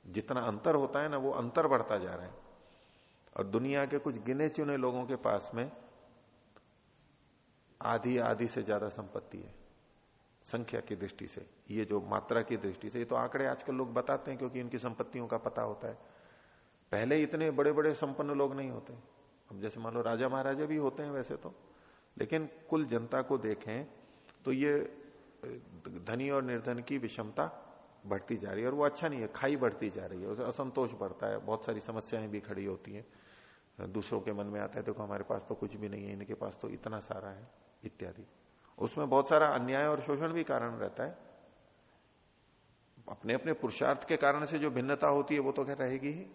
जितना अंतर होता है ना, वो अंतर बढ़ता जा रहा है। और दुनिया के कुछ गिने चुने लोगों के पास में आधी आधी से ज़्यादा संपत्ति है, संख्या की दृष्टि से। ये जो मात्रा की दृष्टि से, ये तो आंकड़े आजकल लोग बताते हैं, क्योंकि इनकी संपत्तियों का पता होता है। पहले इतने बड़े बड़े संपन्न लोग नहीं होते। अब जैसे मान लो राजा महाराजा भी होते हैं वैसे तो लेकिन कुल जनता को देखें तो ये धनी और निर्धन की विषमता बढ़ती जा रही है और वो अच्छा नहीं है, खाई बढ़ती जा रही है, उसे असंतोष बढ़ता है, बहुत सारी समस्याएँ भी खड़ी होती हैं। दूसरों के मन में आता है, देखो हमारे पास तो कुछ भी नहीं है, इनके पास तो इतना सारा है, इत्यादि। उसमें बहुत सारा अन्याय और शोषण भी कारण रहता है। अपने अपने पुरुषार्थ के कारण से जो भिन्नता होती है, वो तो क्या रहेगी ही।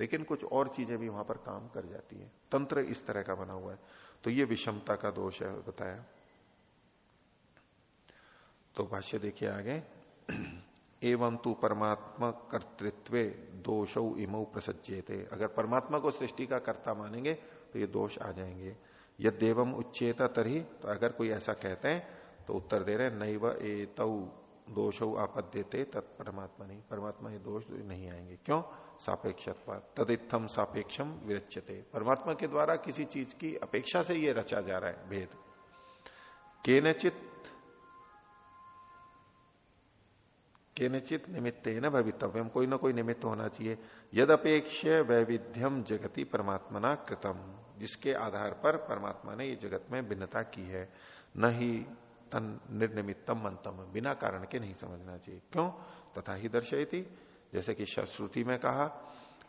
लेकिन कुछ और चीज़ें भी वहाँ पर काम कर जाती है। तंत्र इस तरह का बना हुआ है। तो ये विषमता का दोष है, बताया। तो भाष्य देखिए आगे। एवं तू परमात्मा कर्तृत्व दोष इमऊ प्रसज्जेते अगर परमात्मा को सृष्टि का कर्ता मानेंगे तो ये दोष आ जाएँगे। यद देवम उच्चेता तरही तो अगर कोई ऐसा कहते हैं तो उत्तर दे रहे नैव ए तऊ दोष आपद्यते, तत् परमात्मा नहीं। परमात्मा ये दोष नहीं आएँगे। क्यों? सापेक्ष तदित्थम सापेक्षम विरच्यते। परमात्मा के द्वारा किसी चीज़ की अपेक्षा से ये रचा जा रहा है, भेद। केनचित केनचित निमित्त न भवितव्यम कोई ना कोई निमित्त होना चाहिए। यद अपेक्ष वैविध्यम जगति परमात्मना कृतम। जिसके आधार पर परमात्मा ने ये जगत में भिन्नता की है। न ही तन निर्निमित्तम मंतम। बिना कारण के नहीं समझना चाहिए। क्यों? तथा ही दर्शयती। जैसे कि श्रुति में कहा,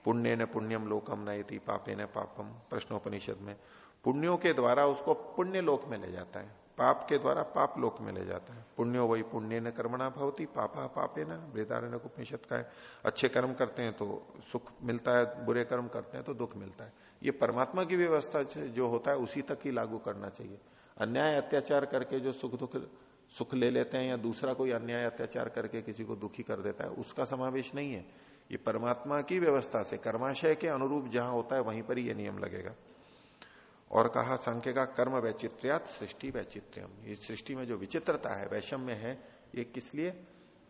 पुण्य न पुण्यम लोकम नयति पापे न पापम, प्रश्नोपनिषद में। पुण्यों के द्वारा उसको पुण्य लोक में ले जाता है। पाप के द्वारा पाप लोक में ले जाता है। पुण्यो वही पुण्य न कर्मणा भवती, पापा पापे न वेदारण्य उपनिषद का है। अच्छे कर्म करते हैं तो सुख मिलता है, बुरे कर्म करते हैं तो दुख मिलता है। ये परमात्मा की व्यवस्था जो होता है, उसी तक ही लागू करना चाहिए। अन्याय अत्याचार करके जो सुख दुख, सुख ले लेते हैं या दूसरा कोई अन्याय अत्याचार करके किसी को दुखी कर देता है, उसका समावेश नहीं है। ये परमात्मा की व्यवस्था से, कर्माशय के अनुरूप जहाँ होता है, वहीं पर ही ये नियम लगेगा। और कहा, संख्य का कर्म वैचित्र्यात सृष्टि वैचित्र्यम। ये सृष्टि में जो विचित्रता है, वैषम्य है, ये किस लिए?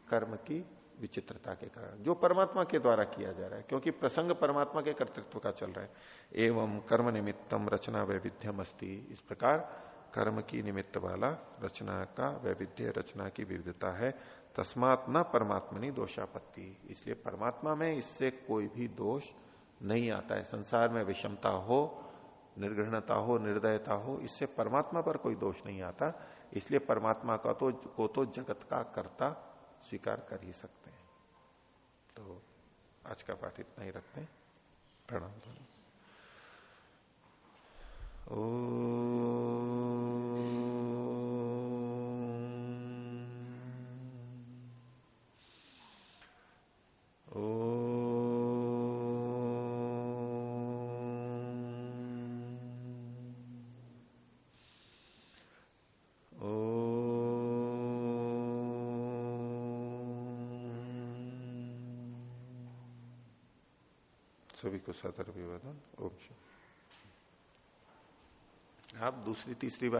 कर्म की विचित्रता के कारण, जो परमात्मा के द्वारा किया जा रहा है, क्योंकि प्रसंग परमात्मा के कर्तृत्व का चल रहा है। एवं कर्म निमित्तम रचना वैविध्यम अस्ति इस प्रकार कर्म की निमित्त वाला रचना का वैविध्य, रचना की विविधता है। तस्मात न परमात्मा दोषापत्ति। इसलिए परमात्मा में इससे कोई भी दोष नहीं आता है। संसार में विषमता हो निर्ग्रहणता हो, निर्दयता हो, इससे परमात्मा पर कोई दोष नहीं आता। इसलिए परमात्मा का तो को तो जगत का कर्ता स्वीकार कर ही सकते हैं। तो आज का पाठ इतना ही रखते हैं। प्रणाम। ओ सभी को सतर विवादन ओम आप दूसरी तीसरी बार